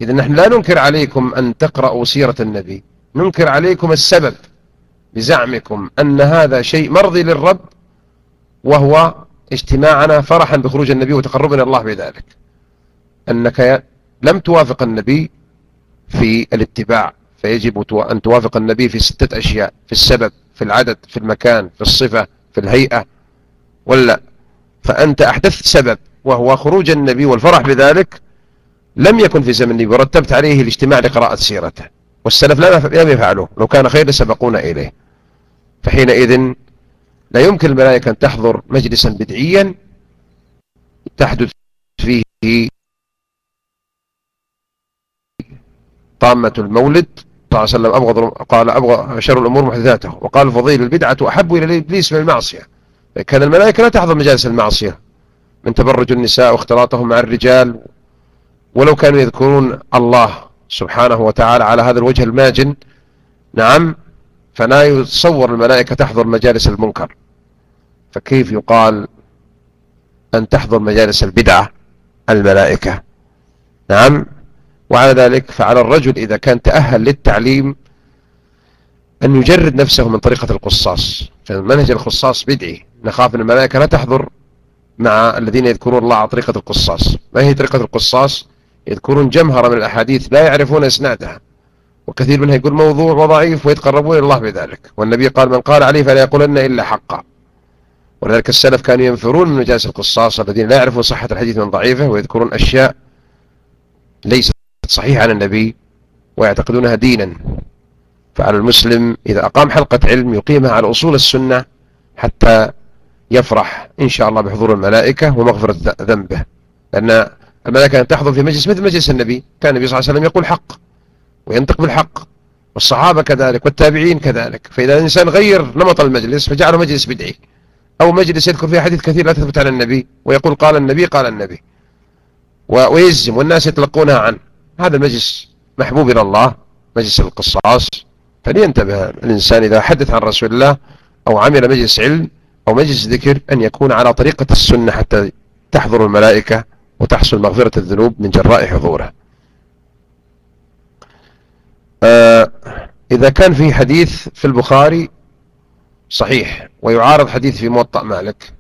إذا نحن لا ننكر عليكم أن تقرأوا سيرة النبي. ننكر عليكم السبب بزعمكم أن هذا شيء مرضي للرب وهو اجتماعنا فرحا بخروج النبي وتقربنا الله بذلك. أنك لم توافق النبي في الاتباع فيجب أن توافق النبي في ستة أشياء في السبب في العدد في المكان في الصفة في الهيئة ولا؟ فأنت أحدثت سبب وهو خروج النبي والفرح بذلك لم يكن في زمن النبي ورتبت عليه الاجتماع لقراءة سيرته. والسلف لم يفعلوه لو كان خير سبقونا إليه. فحينئذ لا يمكن الملائكة أن تحضر مجلسا بدعيا تحدث فيه طامة المولد صلى الله عليه وسلم أبغض قال أبغض شر الأمور محدثاته. وقال فضيل البدعة أحب إلى الإبليس من المعصية. كان الملائكة لا تحضر مجالس المعصية من تبرج النساء واختلاطهم مع الرجال. ولو كانوا يذكرون الله سبحانه وتعالى على هذا الوجه الماجن نعم فلا يتصور الملائكة تحضر مجالس المنكر. فكيف يقال أن تحضر مجالس البدعة الملائكة؟ نعم وعلى ذلك فعلى الرجل إذا كان تأهل للتعليم أن يجرد نفسه من طريقة القصاص. فمنهج القصاص بدعي. نخاف أن الملائكة لا تحضر مع الذين يذكرون الله على طريقة القصاص. ما هي طريقة القصاص؟ يذكرون جمهرة من الأحاديث لا يعرفون إسنادها. وكثير منها يقول موضوع وضعيف ويتقربون إلى الله بذلك. والنبي قال من قال عليه فلا يقولن إلا حقا. ولذلك السلف كانوا ينفرون من مجالس القصاص الذين لا يعرفون صحة الحديث من ضعيفه ويذكرون أشياء ليست صحيحة عن النبي ويعتقدونها دينا. فعلى المسلم إذا أقام حلقة علم يقيمها على أصول السنة حتى يفرح إن شاء الله بحضور الملائكة ومغفرة ذنبه. لأن الملائكة تحضر في مجلس مثل مجلس النبي. كان النبي صلى الله عليه وسلم يقول حق وينطق بالحق والصحابة كذلك والتابعين كذلك. فإذا الإنسان غير نمط المجلس فجعله مجلس بدعي. أو مجلس يذكر فيه حديث كثير لا تثبت عن النبي ويقول قال النبي قال النبي. ويزم والناس يتلقونها عنه هذا المجلس محبوب إلى الله مجلس القصاص. فلينتبه الإنسان إذا حدث عن رسول الله أو عمل مجلس علم أو مجلس ذكر أن يكون على طريقة السنة حتى تحضر الملائكة وتحصل مغفرة الذنوب من جراء حضوره. آه إذا كان في حديث في البخاري صحيح ويعارض حديث في موطأ مالك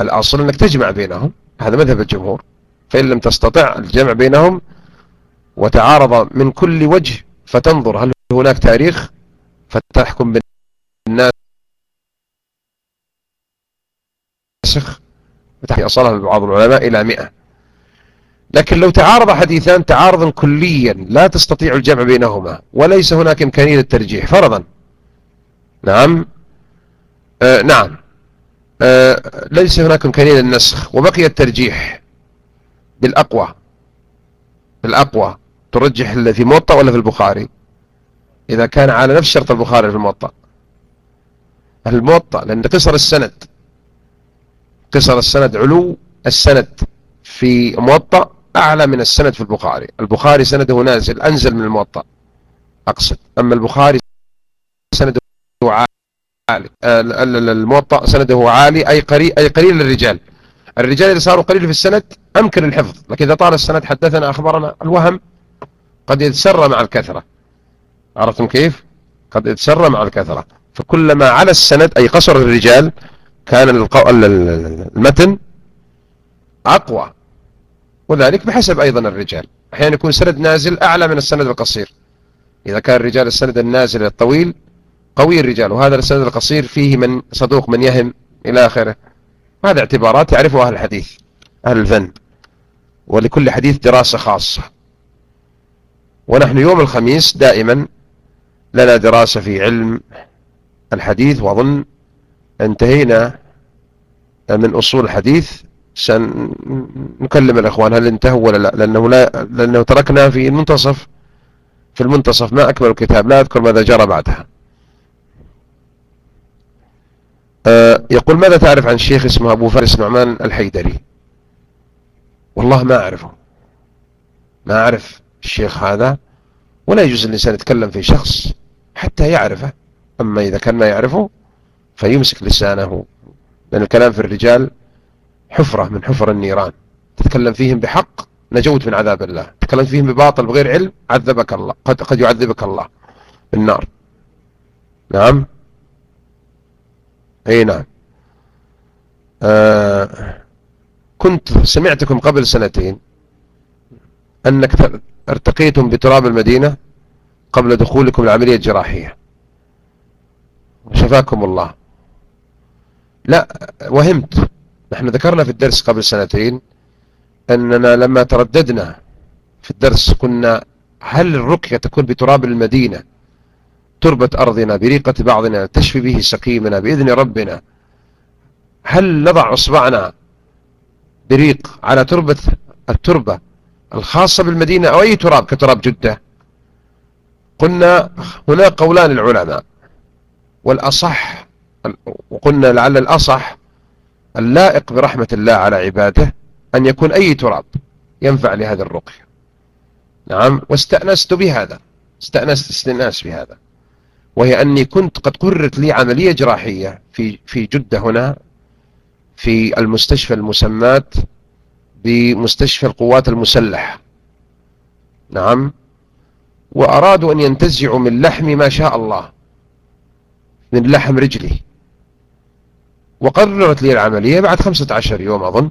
الأصل أنك تجمع بينهم هذا مذهب الجمهور. فإن لم تستطع الجمع بينهم وتعارض من كل وجه فتنظر هل هناك تاريخ؟ فتحكم بالناس. فتحكي أصلها بعض العلماء إلى مئة. لكن لو تعارض حديثان تعارضا كليا لا تستطيع الجمع بينهما وليس هناك إمكانية للترجيح فرضا. نعم. آه نعم. آه ليس هناك إمكانية للنسخ وبقي الترجيح بالأقوى. بالأقوى. ترجح في موطأ ولا في البخاري؟ إذا كان على نفس شرط البخاري في الموطأ. الموطأ لأن قصر السند قصر السند علو السند في موطأ أعلى من السند في البخاري. البخاري سنده نازل أنزل من الموطأ. أقصد أما البخاري سنده عالي. الموطأ سنده عالي أي قليل, أي قليل الرجال الرجال إذا صاروا قليل في السند أمكن الحفظ لكن إذا طال السند حدثنا أخبرنا الوهم قد يتسرى مع الكثرة. عرفتم كيف؟ قد يتسرى مع الكثرة. فكلما على السند أي قصر الرجال كان المتن أقوى. وذلك بحسب أيضا الرجال. أحيانا يكون سند نازل أعلى من السند القصير. إذا كان الرجال السند النازل الطويل قوي الرجال. وهذا السند القصير فيه من صدوق من يهم إلى آخره. هذه اعتبارات يعرفها أهل الحديث أهل الفن. ولكل حديث دراسة خاصة. ونحن يوم الخميس دائما لنا دراسة في علم الحديث وأظن انتهينا من أصول الحديث. سنكلم الأخوان هل انتهوا ولا لا؟ لأنه, لا لأنه تركنا في المنتصف. في المنتصف ما أكمل الكتاب لا أذكر ماذا جرى بعدها. أه يقول ماذا تعرف عن شيخ اسمه أبو فارس نعمان الحيدري؟ والله ما أعرفه. ما أعرف. الشيخ هذا ولا يجوز الإنسان يتكلم في شخص حتى يعرفه. أما إذا كان ما يعرفه فيمسك لسانه. لأن الكلام في الرجال حفرة من حفر النيران. تتكلم فيهم بحق نجوت من عذاب الله. تتكلم فيهم بباطل بغير علم عذبك الله. قد, قد يعذبك الله بالنار. نعم؟ أي نعم. آه كنت سمعتكم قبل سنتين أنك ارتقيتم بتراب المدينة قبل دخولكم العملية الجراحية. شفاكم الله. لا وهمت. نحن ذكرنا في الدرس قبل سنتين أننا لما ترددنا في الدرس كنا هل الرقية تكون بتراب المدينة تربة أرضنا بريقة بعضنا تشفي به سقيمنا بإذن ربنا هل نضع أصبعنا بريق على تربة التربة الخاصة بالمدينة أو أي تراب كتراب جدة. قلنا هناك قولان العلماء والأصح وقلنا لعل الأصح اللائق برحمة الله على عباده أن يكون أي تراب ينفع لهذا الرقية. نعم واستأنست بهذا. استأنست استئناس بهذا. وهي أني كنت قد قررت لي عملية جراحية في في جدة هنا في المستشفى المسمات بمستشفى القوات المسلحة. نعم. وأرادوا أن ينتزعوا من لحمي ما شاء الله من لحم رجلي وقررت لي العملية بعد 15 يوم أظن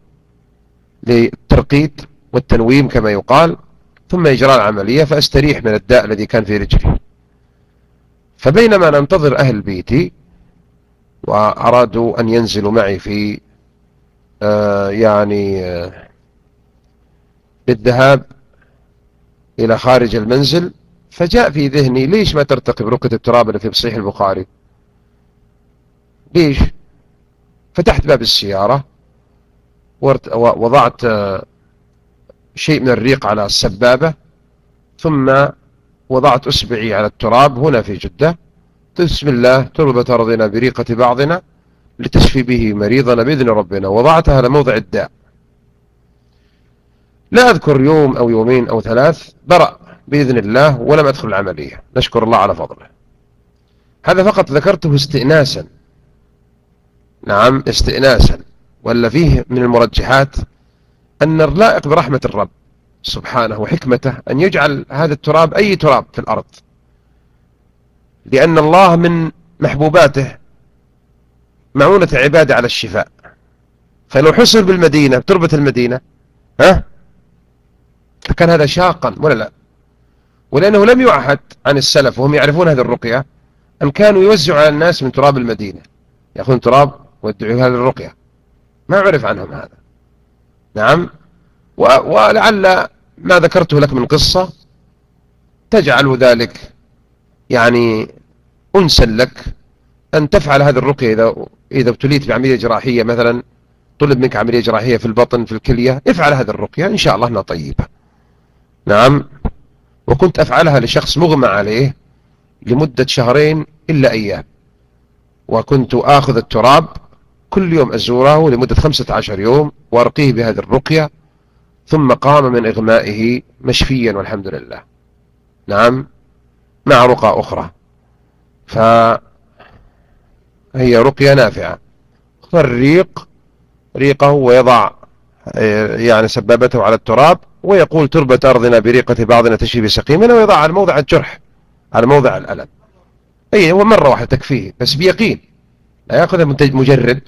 للترقيد والتنويم كما يقال ثم إجراء العملية فأستريح من الداء الذي كان في رجلي. فبينما ننتظر أهل بيتي وأرادوا أن ينزلوا معي في آه يعني آه بالذهاب إلى خارج المنزل فجاء في ذهني ليش ما ترتقي برقة التراب اللي في صحيح البخاري؟ ليش؟ فتحت باب السيارة وضعت آه، شيء من الريق على السبابة ثم وضعت أسبعي على التراب هنا في جدة. بسم الله تربة أرضنا بريقة بعضنا لتشفي به مريضنا بإذن ربنا. وضعتها على موضع الداء. لا أذكر يوم أو يومين أو ثلاث برأ بإذن الله ولم أدخل العملية. نشكر الله على فضله. هذا فقط ذكرته استئناسا. نعم استئناسا. ولا فيه من المرجحات أن اللائق برحمة الرب سبحانه وحكمته أن يجعل هذا التراب أي تراب في الأرض. لأن الله من محبوباته معونة عبادة على الشفاء. فلو حصل بالمدينة بتربة المدينة ها؟ فكان هذا شاقا ولا لا؟ ولأنه لم يعهد عن السلف وهم يعرفون هذه الرقية أن كانوا يوزعوا على الناس من تراب المدينة يأخذون تراب ويدعوها للرقية ما عرف عنهم هذا. نعم. ولعل ما ذكرته لك من قصة تجعل ذلك يعني أنسا لك أن تفعل هذه الرقية إذا, إذا ابتليت بعملية جراحية مثلا طلب منك عملية جراحية في البطن في الكلية افعل هذه الرقية إن شاء الله أنها طيبة. نعم. وكنت أفعلها لشخص مغمى عليه لمدة شهرين إلا أيام. وكنت آخذ التراب كل يوم أزوره لمدة خمسة عشر يوم وأرقيه بهذه الرقية ثم قام من إغمائه مشفيا والحمد لله. نعم. مع رقى أخرى. فهي رقية نافعة. فالريق ريقه ويضع يعني سبابته على التراب ويقول تربة أرضنا بريقة بعضنا تشفي بسقيمنا ويضع على موضع الجرح على موضع الألم. أي هو مرة واحدة تكفيه بس بيقين. لا يأخذها مجرد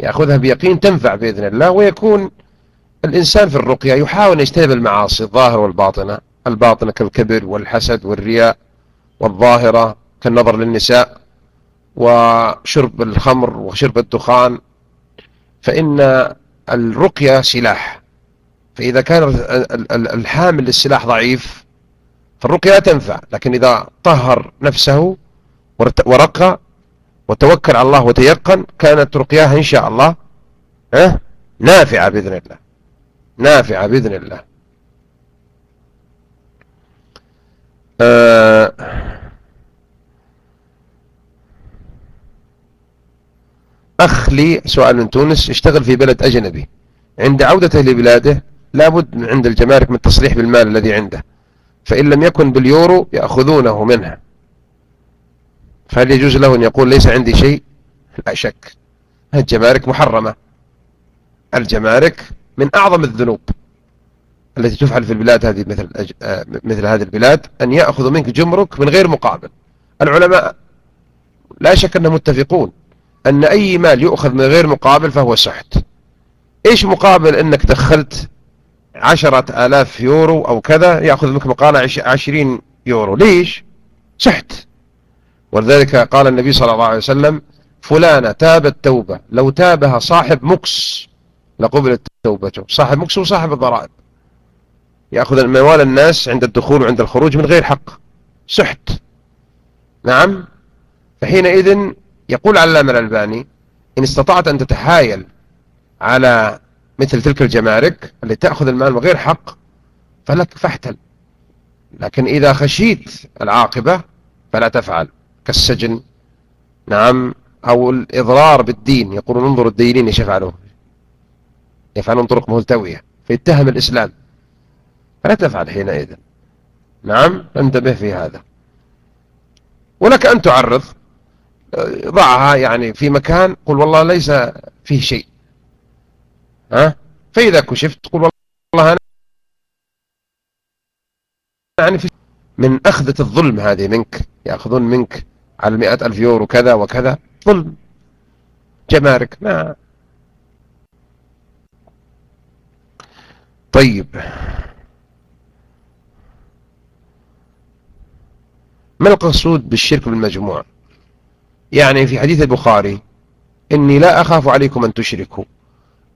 يأخذها بيقين تنفع بإذن الله ويكون الإنسان في الرقية يحاول يجتنب المعاصي الظاهرة والباطنة. الباطنة كالكبر والحسد والرياء والظاهرة كالنظر للنساء وشرب الخمر وشرب الدخان. فإن الرقية سلاح. فإذا كان الحامل للسلاح ضعيف فالرقية تنفع. لكن إذا طهر نفسه ورقى وتوكل على الله وتيقن كانت رقياها إن شاء الله نافعة بإذن الله. نافعة بإذن الله. آه، أخ لي سؤال من تونس اشتغل في بلد أجنبي. عند عودته لبلاده لابد عند الجمارك من التصريح بالمال الذي عنده. فإن لم يكن باليورو يأخذونه منها. فهل يجوز له أن يقول ليس عندي شيء؟ لا شك. الجمارك محرمة. الجمارك من أعظم الذنوب التي تفعل في البلاد هذه مثل آه، مثل هذه البلاد أن يأخذ منك جمرك من غير مقابل. العلماء لا شك أنهم متفقون. أن أي مال يؤخذ من غير مقابل فهو سحت. إيش مقابل أنك دخلت عشرة آلاف يورو أو كذا يأخذ منك مقالة عشرين يورو؟ ليش؟ سحت. ولذلك قال النبي صلى الله عليه وسلم فلانة تابت توبة لو تابها صاحب مكس لقبلت توبته. صاحب مكس وصاحب الضرائب. يأخذ الموال الناس عند الدخول وعند الخروج من غير حق. سحت. نعم؟ فحينئذ يقول علام الألباني إن استطعت أن تتحايل على مثل تلك الجمارك اللي تأخذ المال من غير حق فلك فاحتل. لكن إذا خشيت العاقبة فلا تفعل. كالسجن. نعم أو الإضرار بالدين. يقولون انظروا الدينين إيش يفعلون. يفعلون طرق ملتوية. فيتهم الإسلام. فلا تفعل حينئذ. نعم انتبه في هذا. ولك أن تعرض. ضعها يعني في مكان قل والله ليس فيه شيء. ها؟ فإذا كشفت قل والله أنا يعني في من أخذة الظلم هذه منك. يأخذون منك على مئة ألف يورو كذا وكذا. ظلم. جمارك. ما طيب. ما القصود بالشرك بالمجموع؟ يعني في حديث البخاري إني لا أخاف عليكم أن تشركوا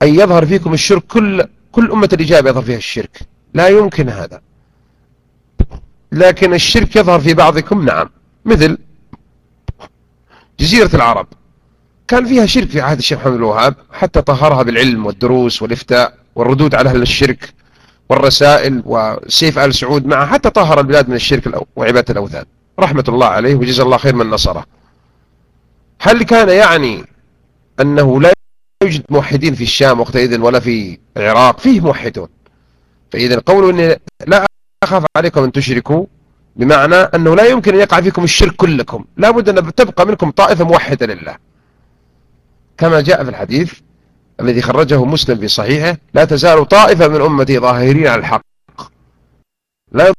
أن يظهر فيكم الشرك كل كل أمة الإجابة يظهر فيها الشرك. لا يمكن هذا. لكن الشرك يظهر في بعضكم نعم. مثل جزيرة العرب. كان فيها شرك في عهد الشيخ محمد الوهاب حتى طهرها بالعلم والدروس والإفتاء والردود على أهل الشرك والرسائل وسيف آل سعود معه حتى طهر البلاد من الشرك وعبادة الأوثان. رحمة الله عليه وجزا الله خير من نصره. هل كان يعني أنه لا يوجد موحدين في الشام وقتئذ ولا في العراق؟ فيه موحدون. فإذا قولوا أني لا أخاف عليكم أن تشركوا بمعنى أنه لا يمكن أن يقع فيكم الشرك كلكم. لا بد أن تبقى منكم طائفة موحدة لله. كما جاء في الحديث الذي خرجه مسلم في صحيحه لا تزال طائفة من أمتي ظاهرين على الحق. لا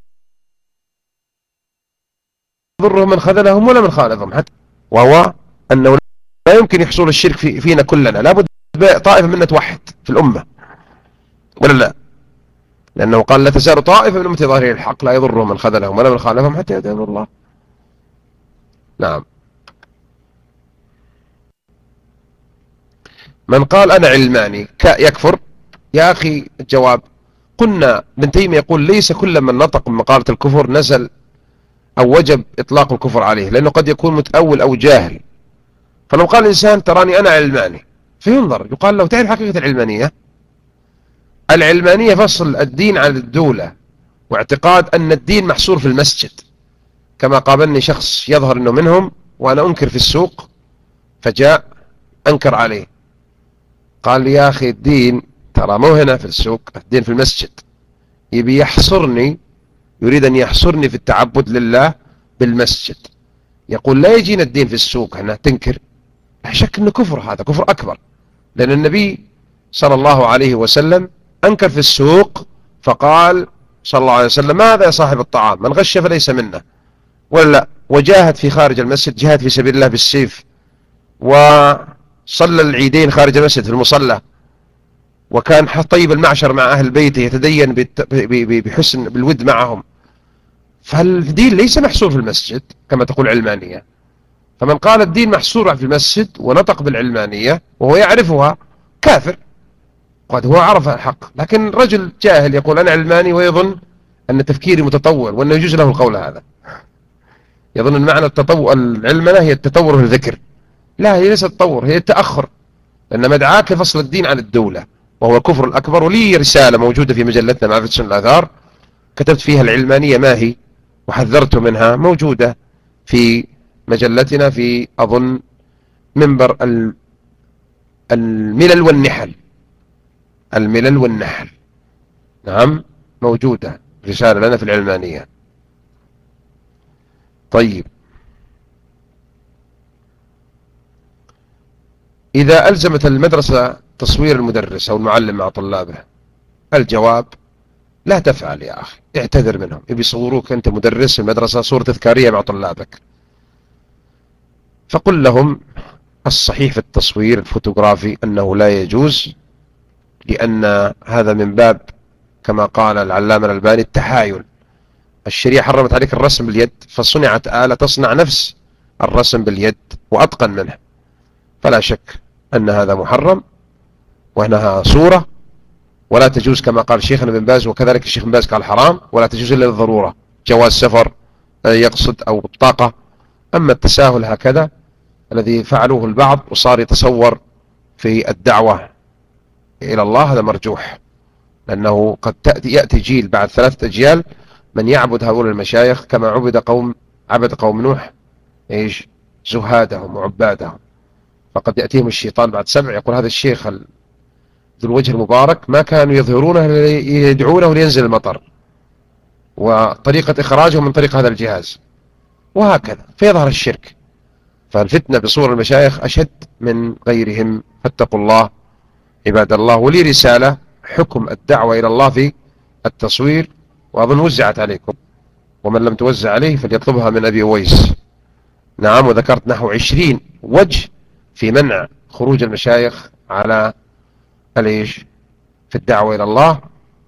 يضرهم من خذلهم ولا من خالفهم. حتى وهو أنه لا يمكن يحصل الشرك في فينا كلنا. لابد طائفة منا توحد في الأمة. ولا لا؟ لأنه قال لا تزال طائفة من أمتي الحق لا يضرهم من خذلهم ولا من خالفهم حتى يدين الله. نعم. من قال أنا علماني يكفر؟ يا أخي الجواب قلنا ابن تيمية يقول ليس كل من نطق بمقالة الكفر نزل أو وجب إطلاق الكفر عليه لأنه قد يكون متأول أو جاهل. فلو قال الإنسان تراني أنا علماني فينظر يقال له تعرف حقيقة العلمانية؟ العلمانية فصل الدين عن الدولة واعتقاد أن الدين محصور في المسجد. كما قابلني شخص يظهر أنه منهم وأنا أنكر في السوق فجاء أنكر عليه. قال لي يا أخي الدين ترى مو هنا في السوق الدين في المسجد. يبي يحصرني يريد أن يحصرني في التعبد لله بالمسجد. يقول لا يجينا الدين في السوق هنا تنكر. لا شك أنه كفر هذا كفر أكبر. لأن النبي صلى الله عليه وسلم أنكر في السوق فقال صلى الله عليه وسلم ماذا يا صاحب الطعام؟ من غش فليس منا. ولا لا وجاهد في خارج المسجد جهاد في سبيل الله بالسيف وصلى العيدين خارج المسجد في المصلى. وكان طيب المعشر مع أهل بيته يتدين بحسن بالود معهم. فالدين ليس محصور في المسجد كما تقول علمانية. فمن قال الدين محصور في المسجد ونطق بالعلمانية وهو يعرفها كافر. قد هو عرف الحق. لكن رجل جاهل يقول أنا علماني ويظن أن تفكيري متطور وأنه يجوز له القول هذا. يظن أن معنى التطور العلمنة هي التطور في الذكر لا هي ليست التطور هي التأخر. لأن مدعاك لفصل الدين عن الدولة. وهو الكفر الأكبر. ولي رسالة موجودة في مجلتنا معرفة سنة الآثار. كتبت فيها العلمانية ما هي؟ وحذرت منها. موجودة في مجلتنا في أظن منبر الملل والنحل. الملل والنحل. نعم موجودة رسالة لنا في العلمانية. طيب. إذا ألزمت المدرسة تصوير المدرس أو المعلم مع طلابه الجواب لا تفعل يا أخي اعتذر منهم. يبي يصوروك أنت مدرس في المدرسة صورة تذكارية مع طلابك. فقل لهم الصحيح في التصوير الفوتوغرافي أنه لا يجوز لأن هذا من باب كما قال العلامة الألباني التحايل. الشريعة حرمت عليك الرسم باليد فصنعت آلة تصنع نفس الرسم باليد وأتقن منه فلا شك أن هذا محرم وأنها صورة ولا تجوز كما قال شيخنا بن باز وكذلك الشيخ بن باز قال حرام ولا تجوز إلا للضرورة. جواز سفر يقصد أو الطاقة أما التساهل هكذا الذي فعلوه البعض وصار يتصور في الدعوة إلى الله هذا مرجوح. لأنه قد تأتي يأتي جيل بعد ثلاثة أجيال من يعبد هؤلاء المشايخ كما عبد قوم عبد قوم نوح. إيش؟ زهادهم وعبادهم. فقد يأتيهم الشيطان بعد سبع. يقول هذا الشيخ ذو الوجه المبارك ما كانوا يظهرونه يدعونه لينزل المطر. وطريقة إخراجه من طريق هذا الجهاز. وهكذا فيظهر الشرك. فالفتنة بصور المشايخ أشد من غيرهم. فاتقوا الله عباد الله. ولي رسالة حكم الدعوة إلى الله في التصوير وأظن وزعت عليكم. ومن لم توزع عليه فليطلبها من أبي ويس نعم وذكرت نحو عشرين وجه في منع خروج المشايخ على الإيش؟ في الدعوة إلى الله.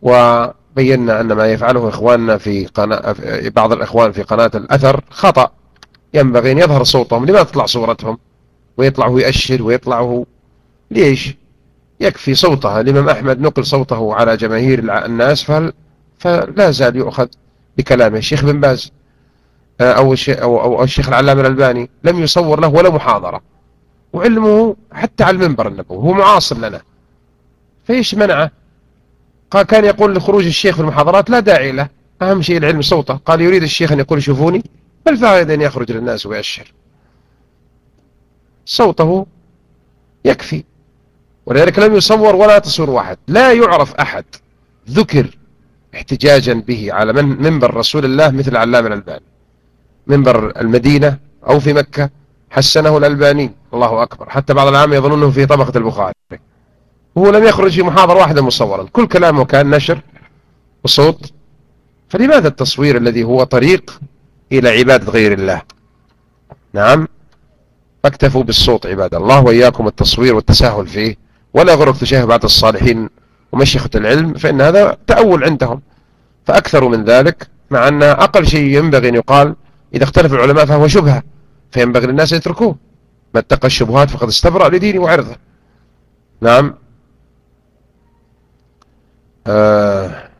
وبينا أن ما يفعله إخواننا في قناة بعض الإخوان في قناة الأثر خطأ. ينبغي أن يظهر صوتهم لما تطلع صورتهم ويطلع هو يأشر ويطلع هو ليش؟ يكفي صوتها. الإمام أحمد نقل صوته على جماهير الناس فلا زال يؤخذ بكلامه. الشيخ بن باز آه، أو, أو الشيخ العلامة الألباني لم يصور له ولا محاضرة وعلمه حتى على المنبر النبوي هو معاصر لنا. فإيش منعه؟ قال كان يقول لخروج الشيخ في المحاضرات لا داعي له. أهم شيء العلم صوته. قال يريد الشيخ أن يقول شوفوني. ما الفائدة أن يخرج للناس ويأشر. صوته يكفي. ولذلك لم يصور ولا تصوير واحد. لا يعرف أحد. ذكر احتجاجا به على من منبر رسول الله مثل علام الألباني. منبر المدينة أو في مكة. حسنه الألباني. الله أكبر. حتى بعض العام يظنونه في طبقة البخاري. هو لم يخرج في محاضرة واحدة مصورا. كل كلامه كان نشر وصوت. فلماذا التصوير الذي هو طريق إلى عبادة غير الله. نعم. فاكتفوا بالصوت عباد الله وإياكم التصوير والتساهل فيه. ولا يغرك تشاهد بعض الصالحين ومشيخة العلم فإن هذا تأول عندهم. فأكثر من ذلك مع أن أقل شيء ينبغي أن يقال إذا اختلف العلماء فهو شبهة فينبغي للناس يتركوه. ما اتقى الشبهات فقد استبرأ لدينه وعرضه. نعم. آه.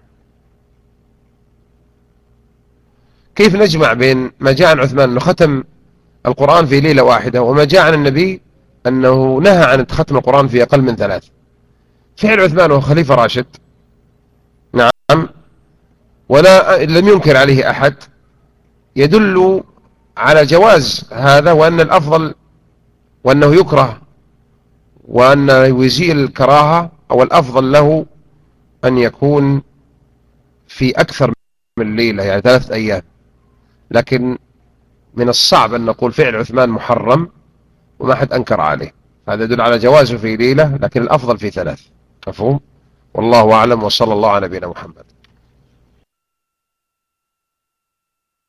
كيف نجمع بين ما جاء عن عثمان أنه ختم القرآن في ليلة واحدة وما جاء عن النبي أنه نهى عن ختم القرآن في أقل من ثلاث. فعل عثمان وهو خليفة راشد. نعم. ولا لم ينكر عليه أحد. يدل على جواز هذا وأن الأفضل وأنه يكره وأنه يزيل الكراهة أو الأفضل له أن يكون في أكثر من ليلة يعني ثلاثة أيام. لكن من الصعب أن نقول فعل عثمان محرم وما حد أنكر عليه. هذا يدل على جوازه في ليلة لكن الأفضل في ثلاث. مفهوم؟ والله أعلم وصلى الله على نبينا محمد.